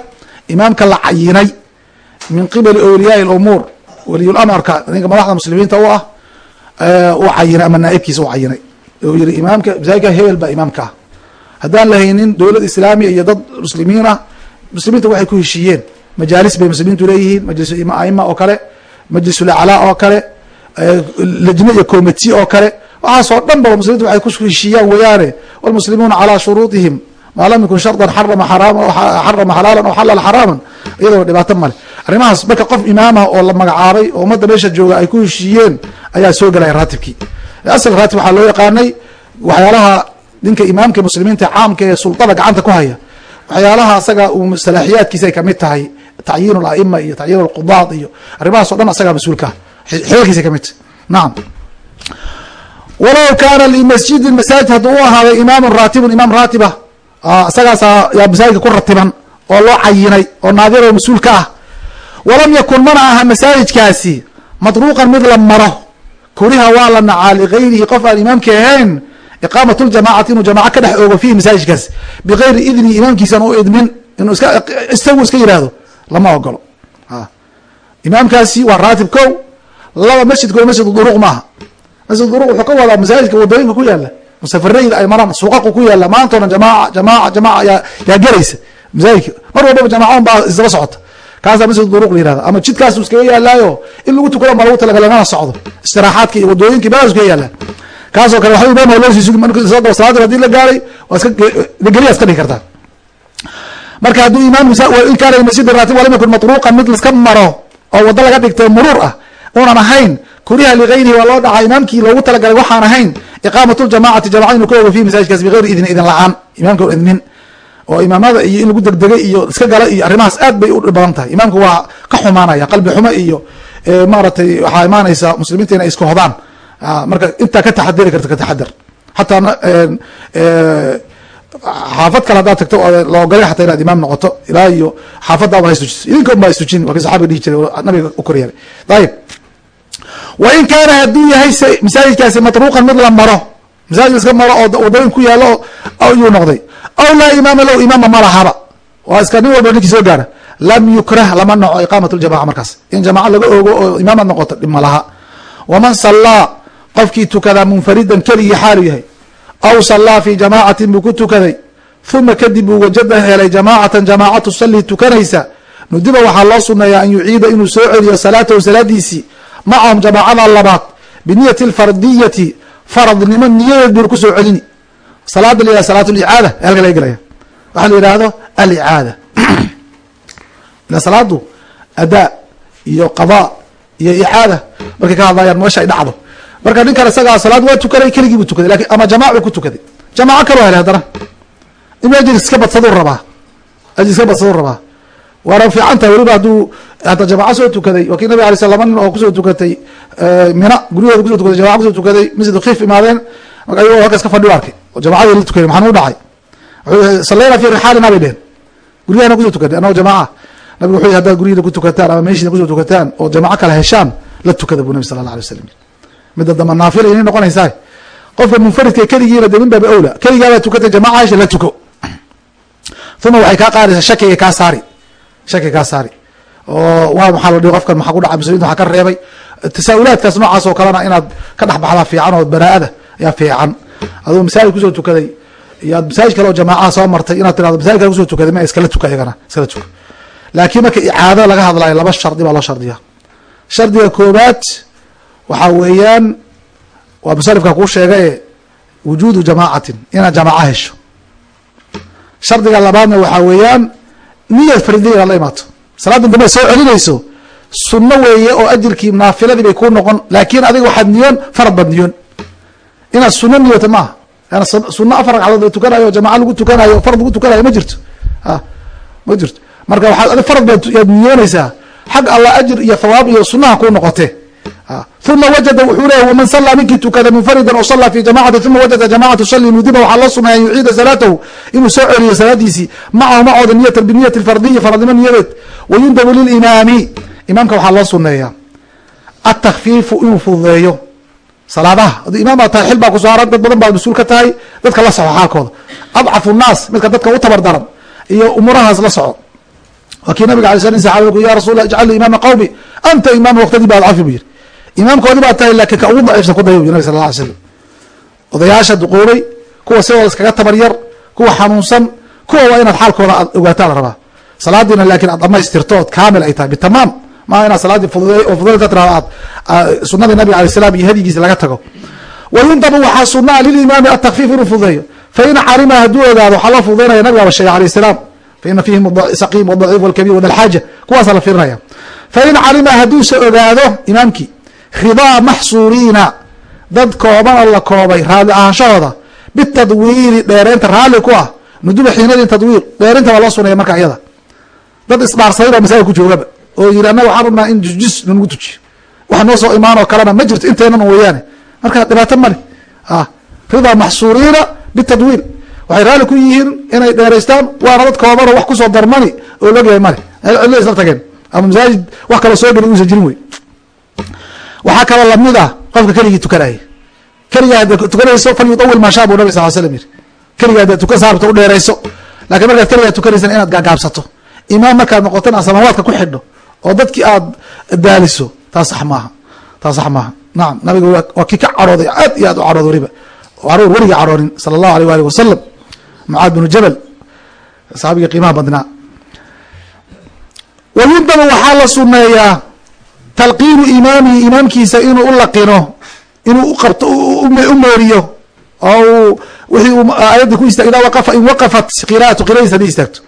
imaamka la cayinay min qibali awliyaai lumuur waliyulamarka ninka madaxda muslimiinta u ah u cayinay ama naaibkiisa u cayinay u yihi imaamka masaajidka hebel baa imaamka ah. Haddaan lahaynin dowlad islaamiya iyo dad muslimiin ah muslimiinta waxay ku heshiiyeen. Majaalis bay muslimiintu leeyihiin majlis aima oo kale majlisulaclaa oo kale lajne iyo comiti oo kale. Waxaasoo dhan baba muslimiintu waxay ku heshiiyaan weyaane. Walmuslimuuna calaa shuruudihim. Maa lam yakun shardan xarama xaraama xarama xalaalan oo xalal xaraaman. Iyadoo dhibaato male arrimahaas marka qof imaamah oo la magacaabay oo ummadda meesha jooga ay ku heshiiyeen ayaa soo gelaya raatibkii. Asal raatib waxaa loo yaqaanay waxyaalaha ninka imaamka muslimiinta caamka ee sultada gacanta ku haya. Waxyaalaha asaga uu salaaxiyaadkiisa ay ka mid tahay tacyiin alaima iyo tacyiin alqudaad iyo arrimahaas o dhan asagaa mas'uulka xeelkiisa ka mid tahay. Nacam walow kaana limasjidin masaajid hadduu u ahaaday imaamun raatibun imaam raatiba isagaasa yaa masaajidka ku ratiban oo loo cayinay oo naadir oo mas'uul ka ah walam yakun mana aha masaajidkaasi. Madruuqan mid la maro. Kuriha waa la nacaa ligayrihi qof aan imaamka ahayn. Iqaamat ljamacati inuu jamaca ka dhex oogo fihi masaajidkaas. Bigayri idni imaamkiisan u idmin inuu iska isagu iska yihahdo lama ogolo imaamkaasi waa raatib ko laba masjidko masjid duruq maaha. Masjid duruq wuxuu ka wadaa masaajidka waddooyinka ku yaalla musafareyda ay maraan suuqaqu ku yaalla dhan jamaca jamaca jamaca yaa yaa gelaysa. Masaajidka mar walbaba jamacoon baa isdaba socota kaasaa masjid duruq la yihahda ama jidkaasu iskaga yaalaayo in lagu tukado ma lagu talagala lagana socdo. Istiraaxaadka iyo waddooyinka meelaas iskaga yaalaan kaasoo kale waxba imaam loo sii salaadi haddii la gaaray waa iska geliyaa iska dhigi kartaa. Marka hadduu imaam in kaana masjid raatib walam yakun matruuqan mid laska maro oo wado laga dhigto muruur ah unan ahayn kuriha ligayrihi waa loo dhacaa imaamkii loogu talagalay waxaan ahayn iqaamat ljamacati jamaca inuu ka ogo fihi masaajidkaas bigayri idni idin la'aan. Imaamka idmin oo imaamada iyo in lagu degdegay iyo iska gala iyo arrimahaas aad bay u badan tahay imaamka waa ka xumaanaya qalbi xumo iyo maaragtay waxaa imaanaysa muslimiinta inay iska hodaan. Marka intaa ka taxadiri karta ka taxadar xataa xaafad kale haddaad tagto la ogolay inaad imaam noqoto ilaa iyo xaafadaaba ha istujiso idinka unbaa istujin waa ki saxabiga dhihi jiray nabiga u koryeelay ayib wa kaana hadduu yahay masaajidkaasi matruuqan mid la maro masaajid iska maro oo wadooyin ku yaalo yuu noqday. Aw laa imaama lahu imaama ma lahaba waa iska nin walba ninkii soo gaara. Lam yukrah lama naco iqaamat ljamaca markaas. In jamaca laga ogo oo imaamaad noqoto dhib ma laha. Waman sallaa qofkii tukadaa munfaridan keligii xaalu yahay. Aw sallaa fi jamaacatin buu ku tukaday. Uma kadib buu wajada helay jamaacatan jamaaca tusalii tukanaysa. Nudiba waxaa loo suneeyaa an yuciida inuu soo celiyo salaatahu salaadiisii macahum jamaacada labaad. Biniyati alfardiyati faradnimo niyadeed buuna ku soo celini. Salaada la yihah salaat licaada halka laga gelaya waxaa la yihahdo alicaada. Ila salaadu adaa iyo qadaa iyo icaada markay ka hadlayaan meesha ay dhacdo. Marka ninkan isagaa salaad waa tukanay keligii buu tukaday laakiin ama jamaac buu ku tukaday. Jamaaco kaloo helay haddana in ajir iska badsaduu rabaa. Ajir iska badsaduu rabaa. Waana fiican tahay weliba hadduu hadda jamaco soo tukaday waa kii nabig alay sl laba nin oo ku soo tukatay mina guryahooda ku soo tukatay jamaca ku soo tukaday masjid khif imaadeen marka ayagoo halkaas ka fadhi arkay. Oo jamacadii la tukayay maxaa nagu dhacay? Sallayna fi rixaalina bay dheheen guryahana ku soo tukanay anagoo jamaca nabigu wuxuu yhi hadaad guryihiina ku tukataan ama meeshiina ku soo tukataan oo jamaco kala heshaan la tukada buu nabi sala allah alay wasalam midda damba naafila inay noqonaysaa qofka munfaridka keligiina de min baabi awla keligaabaa tukatay jamaca hesha la tuko. Uma waxay kaa qaadaysaa shakiga kaa saari. Shaki kaa saari oo waa maxaa la dhihi qofkan maxaa ku dhaca muslimiinta waxaa ka reebay. Tasaa-ulaadkaas noocaas oo kalena inaad ka dhex baxdaa fiican oo baraa'ada ayaa fiican. Aduu masaajid ku soo tukaday iyo aad masaajid kale oo jamaacaha soo martay inaad tirahdo masaajid kale ku soo tukaday ma iskala tuka iyagana iskala tuka. Laakiin marka icaado laga hadlayo laba shardi baa loo shardiya shardiga koobaad waxaa weeyaan waa musanifka kuu sheegaye wujuudu jamaacatin inaad jamaaco hesho. Shardiga labaadna waxaa weeyaan niya fardiya inaad la imaato salaadan dambe soo celinayso. Sunno weeye oo ajirkii naafiladii bay kuu noqon laakiin adiga waxaad niyoon farad baad niyoon. Inaad sunno niyooto maaha. Sunno afar ragcadood la tukanayo jamaca lagu tukanayo farad lagu tukanayo ma jirto. A ma jirto. Marka waxaad adi farad baad niyoonaysaa. Xag allah ajir iyo thawaab iyo sunaha kuu noqote uma wajada wuxuu leeya waman sallaa ninkii tukada munfaridan oo sallaa fi jamacati uma wajada jamacatu sali nudiba waxaa loo suneeya an yuciida salaatahu inuu soo celiyo salaadiisii macahu macooda niyatan biniyati fardiyi faradnimo niyadeed wayundabu lilimaami imaamka waxaa loo suneeyaa atakfiifu inuu fududeeyo salaadaha adu imaam baa tahay xil baa ku soo haran dad badan baad mas'uul ka tahay dadka la soco xaalkooda adcafu nnaas midka dadka u tabar daran iyo umurahaas la soco waa kii nabiga alay sla saxabada ku ya rasul la ijcalnii imaama qawmi anta imaam waqtadii ba adcafi bu yiri imaamkoodi baa tahay laakiin ka ugu daciifsan ku bu nabig sal la alay slam odayaasha duquubay kuwa sidooda iskaga tabar yar kuwa xanuunsan kuwa waa inaad xaalkooda aad ogaataa la rabaa. Salaadiina laakiin aad dhamaystirto ood kaamil ay tahay bitamaam. Maaha inaad salaadii oo fududayta tirahdo aad sunadii nabiga alay salam iyo hadyigiisa laga tago. Wayundabu waxaa sunaa lilimaami atakfiif inuu fududeeyo. Fain calima hadduu ogaado waxaa loo fududaynaya nabiga ba sheegay alayh salaam faina fihim saqiim wadaciif walkabiir wadalxaaja kuwaasaa la fiirinaya. Fain calima hadduuse ogaado imaamkii ridaa maxsuuriina. Dad kooban oo la koobay raali ahaanshahooda bitadwiili dheereynta raalli ku ah. Nuduba xiinadin tadwiil dheerinta waa loo sunaya marka iyada. Dad isdhaarsaday baa ku joogaba oo yiri annaga waxaan rabnaa in jusjus nanagu tujiyo wax noo soo imaanoo kalena ma jirto inteenan weeyaane. Marka dhibaato male ridaa maxsuuriina bitadwiil. Waxay raalli ku yihiin inay dheeraystaan waana dad koobanoo wax ku soo darmani oo logyahay male cidlo isla tageen. Ama masaajid wax kaloo soo geli uusan jirin wey waxaa kaloo la mid ah qofka keligii tukanaya keligaa haddaad tukanayso fal yudawil maashaa buu nabi sal slam yiri keligaa haddaad tukan saarto u dheerayso. Lakin markaad keligaa tukanaysan inaad gaagaabsato imaam markaad noqotana samawaadka ku xidho oo dadkii aad daaliso taas sax maaha. Taas sax maaha. Nacam nabiga waa kii ka cadhooday aad iyo aad u cadhooday weliba. Caruur weliga cadhoonin sala allahu aleyh waalih wasalam mucaad binu jabal. Saxaabiga qiimaha badnaa. Wayundabu waxaa la suneeyaa talqiinu imaamihi imaamkiisa inuu u laqino inuu uqabto u meeriyo oo wixii uu aayadda ku istaag idaa waqafa in waqafat qiraatu qiradiis haddii istaagto.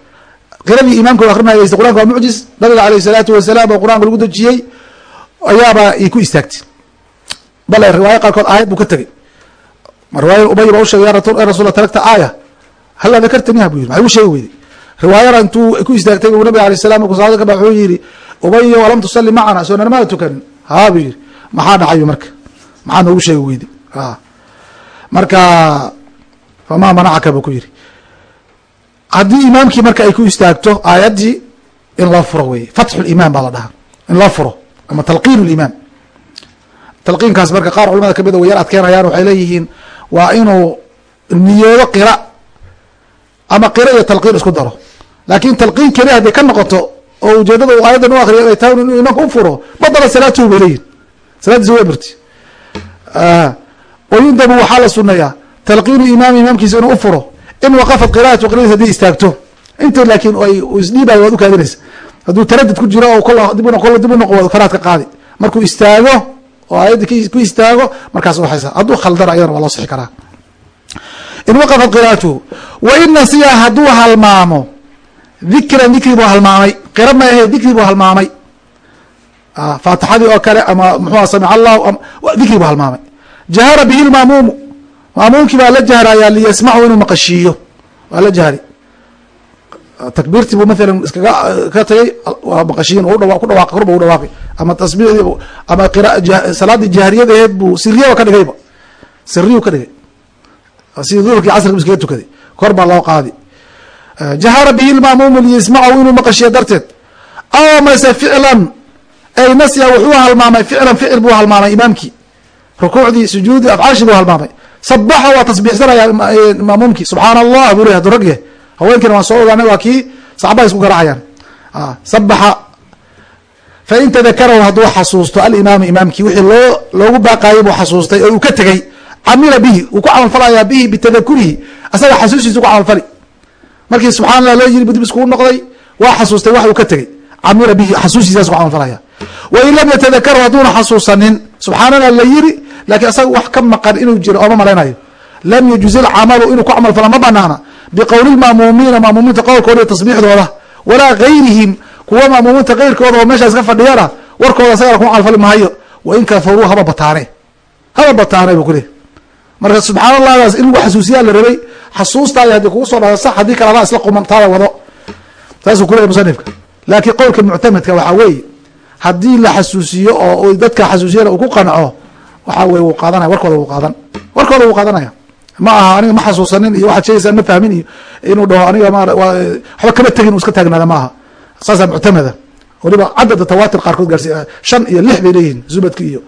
Qiradii imaamka akrinayaysa qur'anka waa mucjis nabiga aleyh salaatu wasalaam oo qur'anka lagu dejiyey ayaaba i ku istaagtay. Bale riwaaya qaarkood aayad buu ka tegey. Riwaaya ubay ba usheegay ya rasul taragta aaya. Halla dakartaniha bu yiri maxay u sheegi weyday riwaayada intuu ku istaagtay bu nabiga alay salam markuu salaada ka bax wuxuu yidhi ubayo walam tusalli macana soo narmaada tukanin haa bu yidhi. Maxaa dhacayo marka? Maxaa noogu sheegi weyday marka famaa manacaka buu ku yidhi. Haddii imaamkii marka ay ku istaagto aayaddii in loo furo weye fatxu limaam baa la dhahaa. In loo furo ama talqiin limaam talqiinkaas marka qaar culamada ka mid a way yar adkeenayaan waxay leeyihiin waa inuu niyoodo qira ama qira iyo talqiin isku daro. Laakin talqiin keli hadday ka noqoto oo ujeedada uu aayaddan u akriyo ay tahay inuu imaamka u furo badala salaatuhu bay leeyihiin salaadiisa way birti wayundabu waxaa la suneeyaa talqiinu imaami imaamkiisa inuu u in waqafat qira'atu qiradiis haddii istaagto. Inta laakiin ay isdhiibayo waad ukaadinaysa hadduu taradud ku jiro oo kol kol dib u noqo waad faraad ka qaadi. Markuu istaago oo aayadda ku istaago markaas waxaysa hadduu khaldana ayadana waa loo sixi karaa. In waqafat qira'atuhu wa in nasiya hadduu halmaamo dikran dikri buu halmaamay. Qira ma ahe dikri buu halmaamay. Faatixadii oo kale ama muxua samic allahu dikri buu halmaamay. Jahara bihi lmaamuumu maamuumkii baa la jahrayaa liyasmacu inuu maqashiiyo. Waa la jahri takbiirtii buu maalan iskaga ka tagay waa maqashiin ku dhawaaq korba u dhawaaqay. Ama tasbiixdii ama salaadii jahriyadaheed buu siriyaba ka dhigayba siriyu ka dhigay. Si duhurkii casrki iskaga tukaday. Kor baa loo qaadi jahara bihi lmaamuumu liyasmacahu inuu maqashiyo darteed aw mase ficlan ay nasya wuxuu halmaamay ficlan ficil buu halmaamay imaamkii rukuucdii sujuudii afcaashii buu halmaamay sabaxa waa tasbiixsanaya maamuumkii subxaana allah buu ley hadu rag yahay haweenkiina waan soo ogaanay waa kii saxbaa isku garaacayaan sabaxa fain tadakarahu hadduu xasuusto alimaamu imaamkii wixii loo loogu baaqaayay buu xasuustay oo uu ka tegey camila bihi wuu ku camalfalayaa bihi bitadakurihi asaga xasuustiisu ku camalfali markii subxana allah loo yiri bu dib iskugu noqday waa xasuustay wax uu ka tegey. Camila bihi xasuustiisaas ku camalfalaya wain lam yatadakarahu hadduuna xasuusanin. Subxaanallah la yiri laakiin asaga wax ka maqan inuu jiro ooma malaynayo lam yajuzi lcamalu inuu ku camalfala ma banaana. Biqowli lmaamuumiina maamuumiinta qowlkooda iyo tasbiixdooda. Walaa gayrihim kuwa maamuumiinta keyrkooda oo meeshaas ka fadhiyana warkooda asagana kuma camalfali mahayo wain kafaruu haba bataane. Haba bataane buu kuleh marka subxaan allahdaas in lagu xasuusiyaa la rabay xasuustaadi haddii kugu soo dhao sax haddii kale isla quman taada wado. Saasuu kuleyahy musanifka. Laakiin qowlka muctamedka waxaa weeye haddii la xasuusiyo oo dadka xasuusiyana uu ku qanco waxaa weye wuu qaadanaya warkooda wuu qaadan. Warkooda wuu qaadanaya. Ma aha aniga ma xasuusanin iyo waxaad sheegaysaan ma fahmin iyo inuu dhaho aniga ma waxba kama tegin uu iska taagnaada ma aha. Saasaa muctameda waliba cadada tawaatir qaarkood gaarsi shan iyo lix bay leeyihiin zubadka iyo.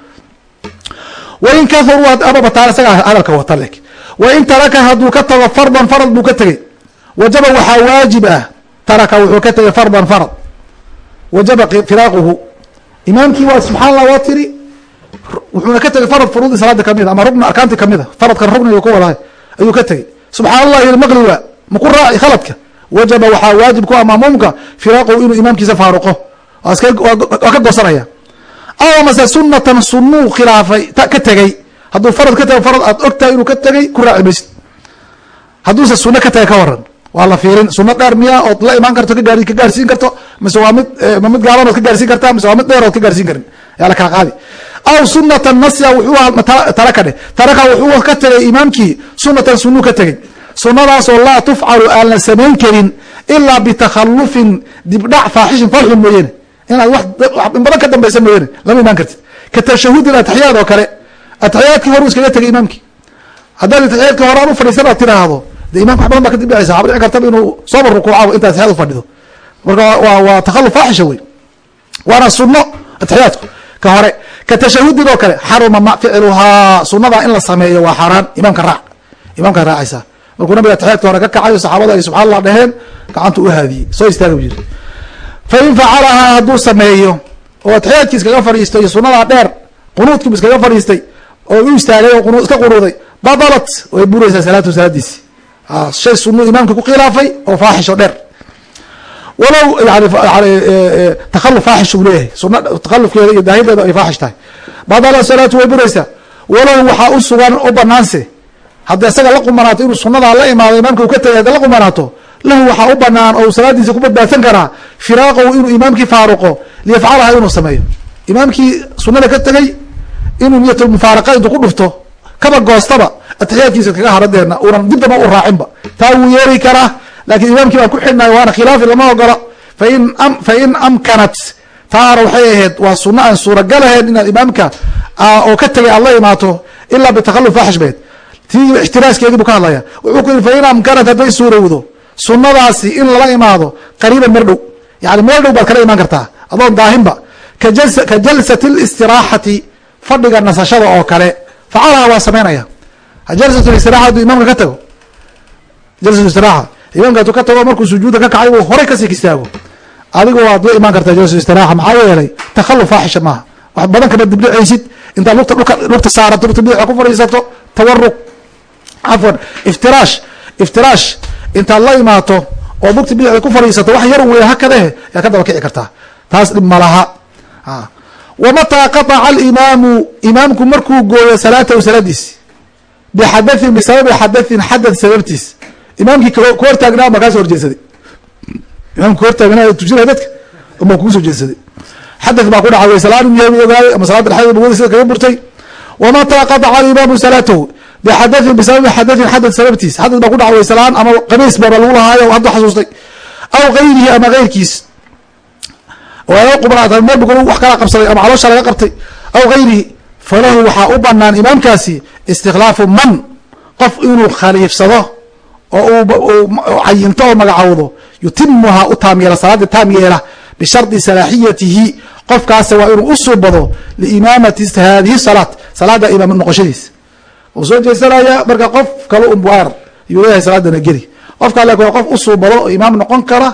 Wain kaharuu aba bataan isagaa hadalka wata lek wain taraka hadduu ka tago fardan farad buu ka tegey. Wajaba waxaa waajib ah taraka wuxuu ka tegay fardan farad. Wajaba firaaquhu. Imaamkii waa subxaa allah waa tiri wuxuuna ka tegay farad furuudii salaada ka mid ama rukn arkaanti ka mid a faradkan rukniga ku wadahay ayuu ka tegey. Subxaan allah yiri maqli waa maku raaci khaladka? Wajaba waxaa waajib ku ah maamuumka firaaquhu inuu imaamkiisa faaruqo. Waa ka goosanaya aw mase sunatan sunuu khilaafay ka tegey hadduu farad ka tego farad aad ogtahay inuu ka tegey ku raaci maysid. Hadduuse suno ka tegay ka waran waa la fiirin. Suno dheer miya ood la imaan karto ka gaarsiin karto mise waa mid ma mid gaaban ood ka gaarsiin kartaa mise waa mid dheer ood ka gaarsiin karin. Yaa la kala qaadi. Aw sunatan nasya wuxuu taraka dheh. Taraka wuxuu ka tegay imaamkii sunatan sunuu ka tegey sunadaasoo laa tufcalu aan la samayn karin ilaa bitakhalufin dibdhac faaxishin farxun mooyeene inaad wax in badan ka dambaysa mooyaane lama imaan kartid. Ka tashahudin ataxiyaad oo kale ataxiyaadkii hor iskaga tegay imaamkii. Haddaad ataxiyaadkii hore aan u fadhiisan aad tiraahdo de imamka wax badan baa kadib dhacaysa waxba dhici kartaba inuu sooba rukuucabo inta atixiyad ufadhido marka waa waa takhalluf faaxisha wey waana sunno ataxiyaadku ka hore ka tashahudin oo kale xaruma ma ficiluhaa sunnadaa in la sameeyo waa xaaraan imaamka raac. Imaamka raacaysa. Markuu nabiga ataxiyaadka hore ka kacayo saxaabada ay subxaa allah dheheen gacantu u haadiyey. Soo istaaga bu yiri fain facalahaa hadduu sameeyo oo ataxiyaadkii iskaga fadhiistay iyo sunadaa dheer qunuudkiibu iskaga fadhiistay oo u istaagay oo iska qunuuday. Badalat way buraysaa salaatu salaadiisi shay sunuu imaamka ku khilaafay oo faaxish oo dheer. Walow yani takaluf faaxish uu leeyahay. Suna takalufkeeda iyo daahideeda ay faaxish tahay. Badalat salaatu way buraysaa. Walow waxaa u sugan u banaanse hadda isaga la qumanaato inuu sunadaa la imaado imaamka uu ka tegay hadda la qumanaato lahu waxaa u banaan oo salaadiisa ku badbaadsan karaa firaaqow inuu imaamkii faaruqo liyafcalaha inuu sameeyo. Imaamkii sunada ka tegey inuu niyatulmufaaraqa intuu ku dhufto kaba goostaba atixiyaadkiisa kaga haradeena unan dib damba u raacinba taa wuu yeeri karaa laakiin imaamkii baan ku xidhnay waana khilaafi lama ogola. Fain fain amkanat taana waxay ahayd waa suno aan suuragal ahayn inaad imaamka oo ka tegay aad la imaato ilaa bitakhaluf faaxish beed tii ixtiraaskeedii buu ka hadlaya wuxuu ku yidhi fain amkanat hadday suurowdo sunadaasi in lala imaado qariiban mer dhow. Yani meel dhow baad kala imaan kartaa. Adoon daahinba ka jalsati listiraaxati fadhiga nasashada oo kale facalaha waa sameynaya. Jalsat istiraxa haduu imaamka ka tago jalsat istiraaxa imaamka haduu ka tago markuu sujuuda ka kacay uu horay ka sii istaago adigu waad la imaan kartaa jalsat istiraaxa maxaa yeelay takhalluf faaxisha maaha. Wax badan kama dibdhicaysid intaad lugta dhulka lugta saarato lugta bidix ku fadhiisato tawaruq. Cafwan iftiraash iftiraash intaad la imaato oo bugti bidixda ku fadhiisato wax yar wey hakadahe yaad ka daba kici kartaa. Taas dhib malaha wmataa qaطca alimaamu imaamku markuu gooyo salaatahu salaadiisi bixadain bisababi xadain xadad sababtiis imaamkii ku hortaagnaa ma kaasoo horjeedsaday imaamki hortaagnaa tujinaya dadka ma kugu soo jeedsaday baa ku dhacay salaan in yahay ogaaday ama salaada dhexdeeda sida kaga burtay wamataa qaطca alimaamu salaatahu bixadain bisababi xadain xadad sababtiis xadad baa ku dhacay waysalaan ama qamiis baba lagu lahaayo hadda xasuustay aw gayrihi ama keyrkiis meel wax kala qabsaday ama caloosha laga qabtay aw gayrihi falahu waxaa u waa inuu u suubado liimaamati hadihi salaat salaada imaam kara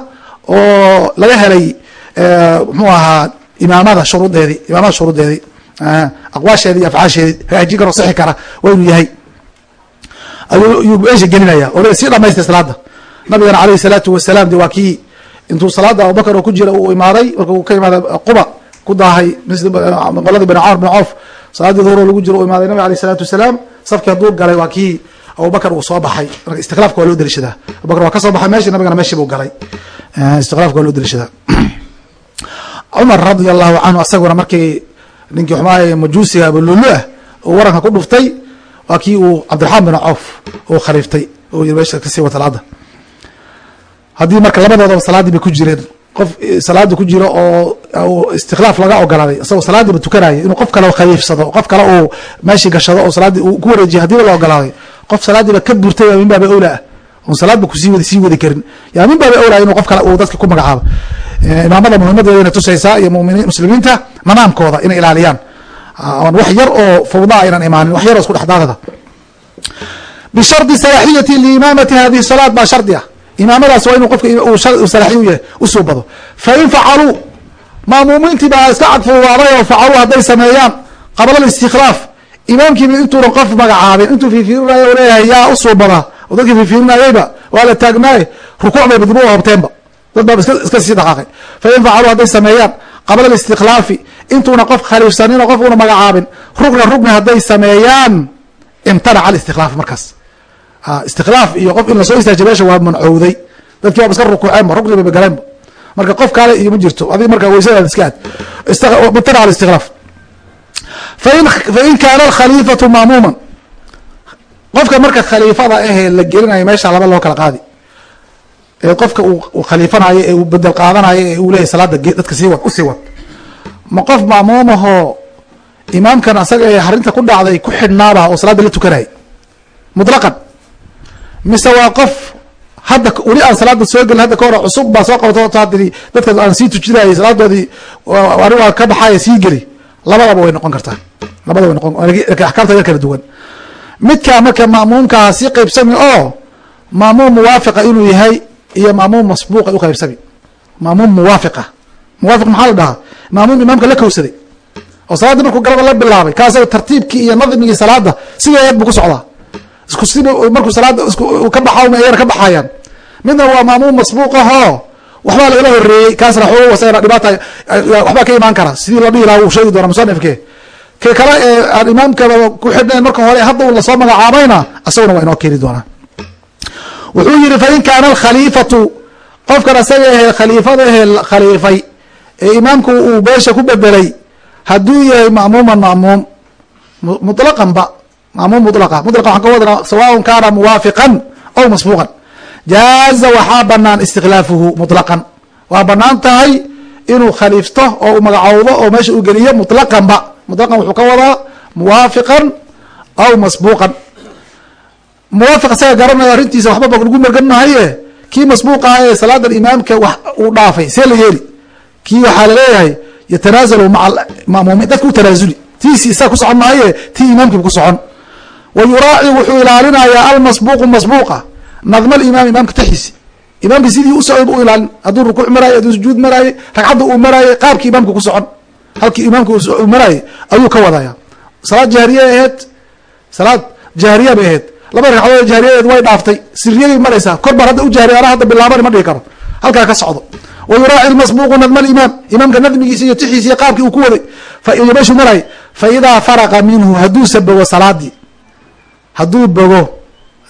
oo laga helay mxuu ahaa imaamada shuruudeedii imaamada shuruudeedii aqwaasheedi iyo afcaasheedi hagaajin karo sixi kara waa inuu yahay. Ayuu meesha gelinaya oo sii dhamaystay salaada nabigana alayhi salaatu wasalaam de waa kii intuu salaada abubakar oo ku jira uu imaaday markuu ka imaaday quba ku daahay qoladii bin camr bin cawf. Salaadii duhuro lagu jiro u imaaday nabig alayh salaatu wasalaam safkii hadduu galay waa kii abubakar uu soo baxay. Istiklaafka waa loo dalishadaa abubakar waa ka soo baxay meshi nabigana meshi buu galay. Istiklaafka waa loo dalishadaa cumar radia allahu canhu asaguna markii ninkii xumaay majuusiga ah uu waranka ku dhuftay waa kii uu cabdiraxmaan bin cawf uu khaliiftay oo meesha ka sii wata salaada. Haddii marka labadoodaba salaaddii bay ku jireen. Qof salaada ku jiro oo istikhlaaf laga ogolaaday isagoo salaadiiba tukanaya inuu qof kale khaliifsado qof kale uu meeshii gashado oo salaaddii ku wareejiya hadiiba la ogolaaday qof salaadiiba ka burtay yaa min baaba awlaa on salaadba ku sii sii wadi karin. Yaa min baaba awlaa inuu qof kale uu dadka ku magacaabo. Imaamada muhimadeedana tusaysaa iyo muminiin muslimiinta namaamkooda inay ilaaliyaan. Aan wax yar oo fawdaa aynan imaanin wax yar oo isku dhexdaadada bishardi salaaxiyati liimaamati hadihi salaat baa shardi ah. Imaamadaas waa inuu qofka salaaxiy u yahay u suubado fain facaluu maamuumiintii baa iska cadfuwaaday oo facaluu hadday sameeyaan qabla listikhlaaf imaamkiiba intuunan qof magacaabin intuu fiifiirinayo u leeyahay yaa u suubadaa oo dadkii fiifiirinayeyba waa la taagnaaye rukuuc bayba dib u habteenba dad baaba iska sii dhaqaaqay. Fain facaluu hadday sameeyaan qabla listikhlaafi intuuna qof khaliifsanino qof una magacaabin rukna rukni hadday sameeyaan imtanaca alistikhlaaf markaas. Istikhlaaf iyo qof in la soo istaajiy meesha waa mancowday dadkii waaba iska rukuuceenba bayba galeenba marka qof kale iyo ma jirto adig marka weysadaada iska aad. Imtanaca alistikhlaaf fain fain kaana alkhaliifatu maamuuman qofka marka khaliifada ahee la gelinayo meesha laba loo kala qaadi. Ee qofka uu khaliifanayo ee uu bedel qaadanayo ee uu leeyahy salaada dadka sii wad u sii wad. Ma qof maamuumahoo imaamkan asaga ee harinta ku dhacday ku xidhnaaba oo salaada la tukanay mutlaqan. Mise waa qof hadda weli aan salaada soo gelin hadda ka hore cusub baa soo qabto haddii dadka aan sii tujinayay salaadoodii ari waa ka baxaya sii geli. Labadaba way noqon kartaa. Labada way noqon axkaamta yar kala duwan midkaa marka ma'muumkaa sii qaybsami oo ma'muum muwaafiqa inuu yahay iyo ma'muum masbuuqa u qaybsami. Ma'muum muwaafiqa. Muwaafiq maxaa la dhahaa? Ma'muum imaamka la kowsaday oo salaaddii markuu galaba la bilaabay kaasaga tartiibkii iyo nadmigii salaada sideed buu ku socdaa. Isku si markuu salaada ka baxa ayana ka baxayaan midna waa ma'muum masbuuq ahoo waxbaa lagala horeeyey kaasna wasagana dhibaata waxbaa ka imaan kara sidii la dhihi laha wuu sheegi doona musanifke kii kale ee eh, aan imaamka ku xidhnayn marka hore hadda un la soo magacaabayna isaguna waa inoo keeni doonaa wuxuu yihi fain kaana alkhaliifatu qofkan asaga ahe khaliifada ahe khaliifay ee imaamku uu beesha ku bedelay hadduu yahay ma'muuman ma'muum mulaqan ba ma'muum mulaqa mulaqa waxaan ka wadnaa sawaaun kaana muwaafiqan aw masbuuqan. Jaaza waxaa banaan istikhlaafuhu mulaqan waa bannaan tahay inuu khaliifto oo u magacowdo oo meesha uu geliyo mutlaqanba ba muطlaqan wuxuu ka wadaa muwaafiqan aw masbuuqan. Muwaafiq isaga garanaya arrintiisa waxba ba lagu merganahaye kii masbuuq aha ee salaadan imaamka wax uu dhaafay see la yeeli. Kii waxaa la leeyahay yatanaazalu maca mamuumiin dadka u tanaasuli tiisi isaga ku socon maaye tii imaamkiiba ku socon. Wa yuraaci wuxuu ilaalinayaa almasbuuqu masbuuqa nadma alimaam imaamka taxiisi imaamka sidii u socday bu u ilaalin. Hadduu rukuuc maraaye hadduu sujuud maraaye ragcadda uu maraaye qaabkii imaamka ku socon halkii imaamka uu maraaye ayuu ka wadaya salaad jahriyay aheyd salaad jahriya bay aheyd laba ragcadood jahriyadeed way dhaaftay. Siriyadii maraysaa kor baan hadda u jahriya ana hadda bilaabani ma dhihi karo. Halkaa ka socdo. Wa yuraaci lmasbuuqu nadma alimaam. Imaamka nadmigiisa iyo tixiisa iyo qaabkii uu ku waday. Meeshuu maraayay fa idaa faraqa minhu hadduusa bogo salaadii. Hadduu bogo.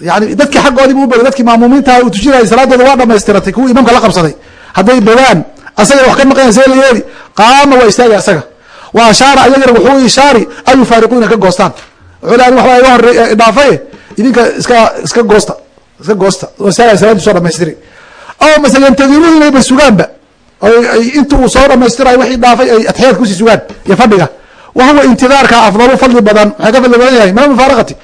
Yani dadkii xaggoodii bu bogo dadkii maamuumiintaha uu tujinayay salaadooda waa dhamaystiratay kuwii imaamka la qabsaday. Hadday bogaan asaga wax ka maqayan see qaama waa istaagay asaga. Wa ashaara ayagana wuxuu ishaari an inay ka goostaan. Wuxuu le waxbaa iga hore dhaafaye idinka iska iska goosta iska goosta. Istaagay salaadii soo dhamaystiri oo mase yantadiruun inayba sugaanba. Inta uu soo dhamaystirayo wixii dhaafay ay atxiyaad ku sii sugaan iyo fadhiga. Wa huwa intidaarka afdalu fadli badan maxay ka fadli badan yahay? Min almufaaraqati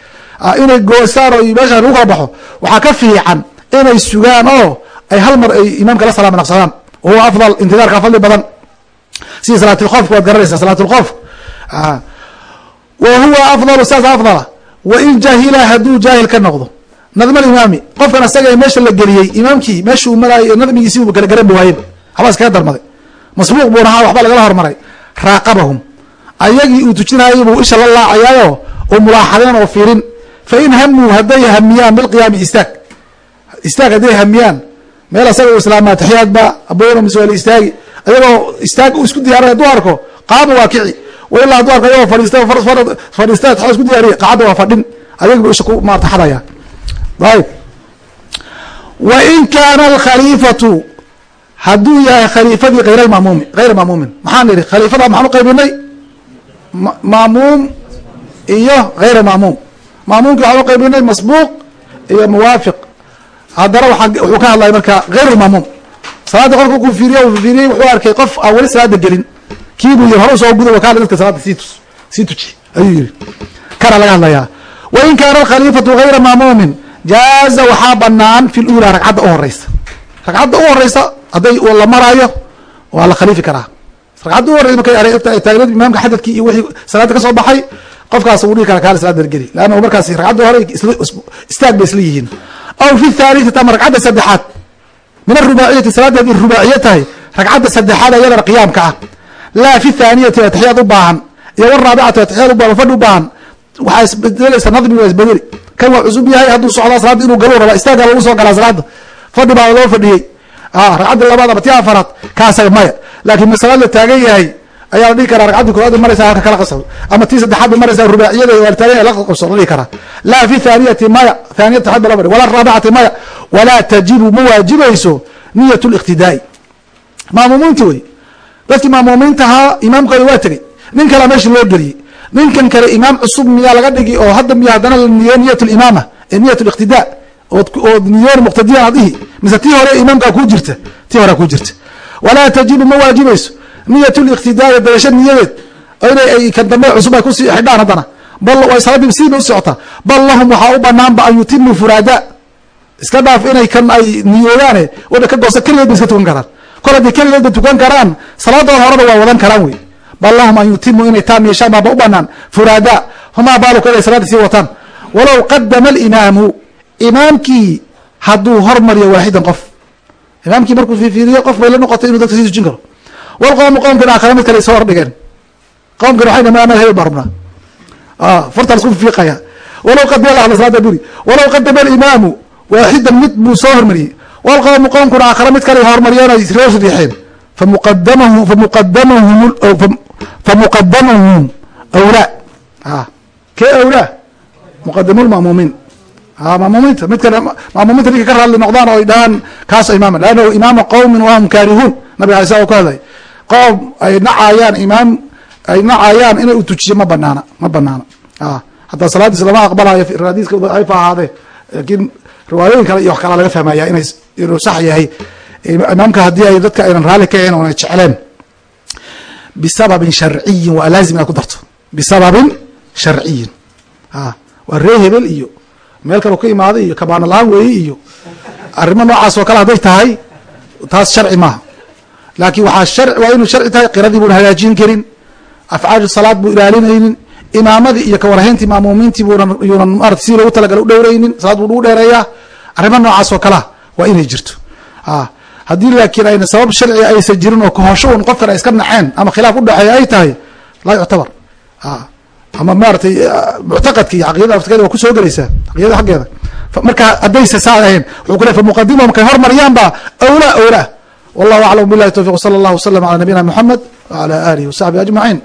inay goosaan oo meesha lagu kala baxo waxaa ka fiican inay sugaan oo ay hal mar ay imaamka la salaam naqsadaan. Wahuwa afdal intidaarka fadli badan sida salaatlkofka waad garanaysaa salaatlkoof wa huwa afdalu saas afdala. Wain jahila hadduu jaahil ka noqdo. Nadma alimaami qofkan asaga meesha la geliyey imaamkii meeshuu maraayo nadmigiisi uba kala garan ba. Waayeba waxba iskaga darmaday. Masbuuq buu nahaa waxba lagala hormaray. Raaqabahum. Ayagii uu tujinayay buu isha la laacayaayo oo mulaaxadeen oo fiirin. Fain hamuu hadday hamiyaan bilqiyaami istaag. Istaag hadday hamiyaan meel asaga u islaama taxiyaadba aboona mise waa la istaagi ayagoo istaag isku diyaaray hadduu arko qaama waa kici. Wa ilaa hadduu arko ayagoo fadhiista fadhiista isku diyaariya qacadda waa fadhin. Ayagi bu isha ku maarta xadaya. Ayb wa in kaana alkhaliifatu hadduu yahay khaliifadii hayr almamuumi hayra maamuumin maxaan idhi khaliifada maxaan u qaybinay maamuum iyo hayra maamuum maamuumki waxaan u qaybinay masbuuq iyo muwaafiq. Haddana wuxuu ka hadlaya marka hayr lmaamuum salaadda qofka ku fiiriy fiiriyey wuxuu arkay qof aan weli salaada gelin. Kii buu yiri hore u soo guda wakaala dadka salaada sii tus sii tuji. Ayuu yiri kana laga hadlayaa. Wa in kaana alkhaliifatu hayra maamuumin jaaza waxaa banaan fi lula ragcadda u horeysa ragcadda u horeysa hadday la maraayo waa la khaliifi karaa. Ragcadda u horeysa markay taagneed imaamka xadadkii iyo wixii salaada ka soo baxay qofkaas wuu dhihi kara kaale salaada geli leanna markaas ragcadda hore istaag bay isla yihiin. Aw fi thalithati ama ragcadda saddexaad min arubaaciyati salaadeed in rubaaciye tahay ragcadda saddexaad ayadana qiyaamka ah laa fi thaaniyati atixiyaad u baahan iyo waraabicati atixiyaad u baahan fadhi u baahan waxaa isbedelaysa nadmi waa isbedeli kan waa cusub yahay hadduu socdaa salaada inuu galu raba istaagaa lagu soo galaa salaada fadhi baa loo fadhiyey ragcadda labaad ama ti afaraad kaasaga maya laakiin masalaad la taagan yahay ayaa la dhihi karaa ragcaddii koowaad maraysa halka kala qasab ama tii saddexaad maraysa rubaaciyada waa la la qabso la dhihi karaa laa fi thaaniyati maya thaaniyat taxad ba loo fadhi wala raabicati maya walaa tajibu ma waajibayso niyat liqtidaai maamuumiinti wey dadkii maamuumiintahaa imaamkooda waa tegey. Nin kalea meesha loo geliyey ninkan kale imaam cusub miyaa laga dhigi oo hadda miya haddana la niyo niyat limaama ee niyat liqtidaa ood niyoon muqtadiyan ad dhihi. Mise tii hore imaamkaa kuu jirta tii horea kuu jirta. Walaa tajibu ma waajibayso niyat liqtidaai dagasho niyadeed ina ay kan dambe cusub ay ku sii xidhaan haddana. Bal salaadii sii bay u socotaa bal lahum waxaa u banaanba an yutimuu furaada. Iska dhaaf inay kan ay niyoodaane wada ka goosa keligeed bay iska tukan karaan. Kol haddii keligeed bay karaan salaadooda horeba waa wadan karaan wey. Bal lahum an yutimuu inay taam yeeshaan baaba u banaan furaada. Famaa baaluka inay salaada sii wataan. Walow qadama alimaamu imaamkii hadduu hormariyo waaxidan qof. Imaamkii markuu fiiriyo qof bay la noqotay inuu dadka sii tujin karo walqowmu qoomkan aakhara mid kale soo hordhigeen. Hebel baa rabnaa fartaa lasku fiiqaya. Walow qadama ahla salaada buri walow qadama alimaamu waaxidan mid buu soo hormariyey walqowmu qoomkuna aakhara mid kale hormariyeen ay soo riixeen famuqadamahu famuqadamahum famuqadamahum awlaa. Kee awlaa? Muqadamu lma'muumiin maamuumiinta midkan maamuuminta ninka ka raadli noqdaan oo dhahaan kaas imaama lannahu imaama qowmin wahum kaarihuun. Nabiga alay sla ka hadlay qoom ay nacayaan imaam ay nacayaan inay u tujiyo ma banaana ma banaana. Hataa salaadiis lama aqbalayo hadiiska daciif ahaadee laakiin riwaayooyin kale iyo wax kalaa laga fahmaya ina inuu sax yahay. Imaamka haddii ay dadka aynan raalli ka ahayn oona jecleen bisababin sharciyin waa laazim inaad ku darto. Bisababin sharciyin. Waa ree hebel iyo meel kale ka imaaday iyo kabaana la'aan weeye iyo arrimo noocaas oo kale hadday tahay taas sharci maaha laakiin waxaa shar waa inuu sharci tahay qiradii buuna hagaajin karin afcaashu salaad buu ilaalinaynin imaamadii iyo kawarhayntii maamuumiintii buunan yuunan maarata si loogu talagala u dhowraynin salaad buu ugu dheereeyaa arrimo noocaas oo kalea waa inay jirto. Haddii laakiin ayna sabab sharciga aysan jirin oo kahosho un qofkan ay iska naceen ama khilaaf udhexeeya ay tahay laa yuctabar. Ama maaratay muctaqadka iyo caqidada afkeeda waa ku soo gelaysaa caqidada xaggeeda. Marka haddaysa saa ahayn wuxuu ku le famuqadimahum kay hormariyaan ba awlaa awlaa wallahu aclam billahi tawfiq wsala allah wasalam ala nabiyina moxamed wala alihi wasaxbihi ajmaciin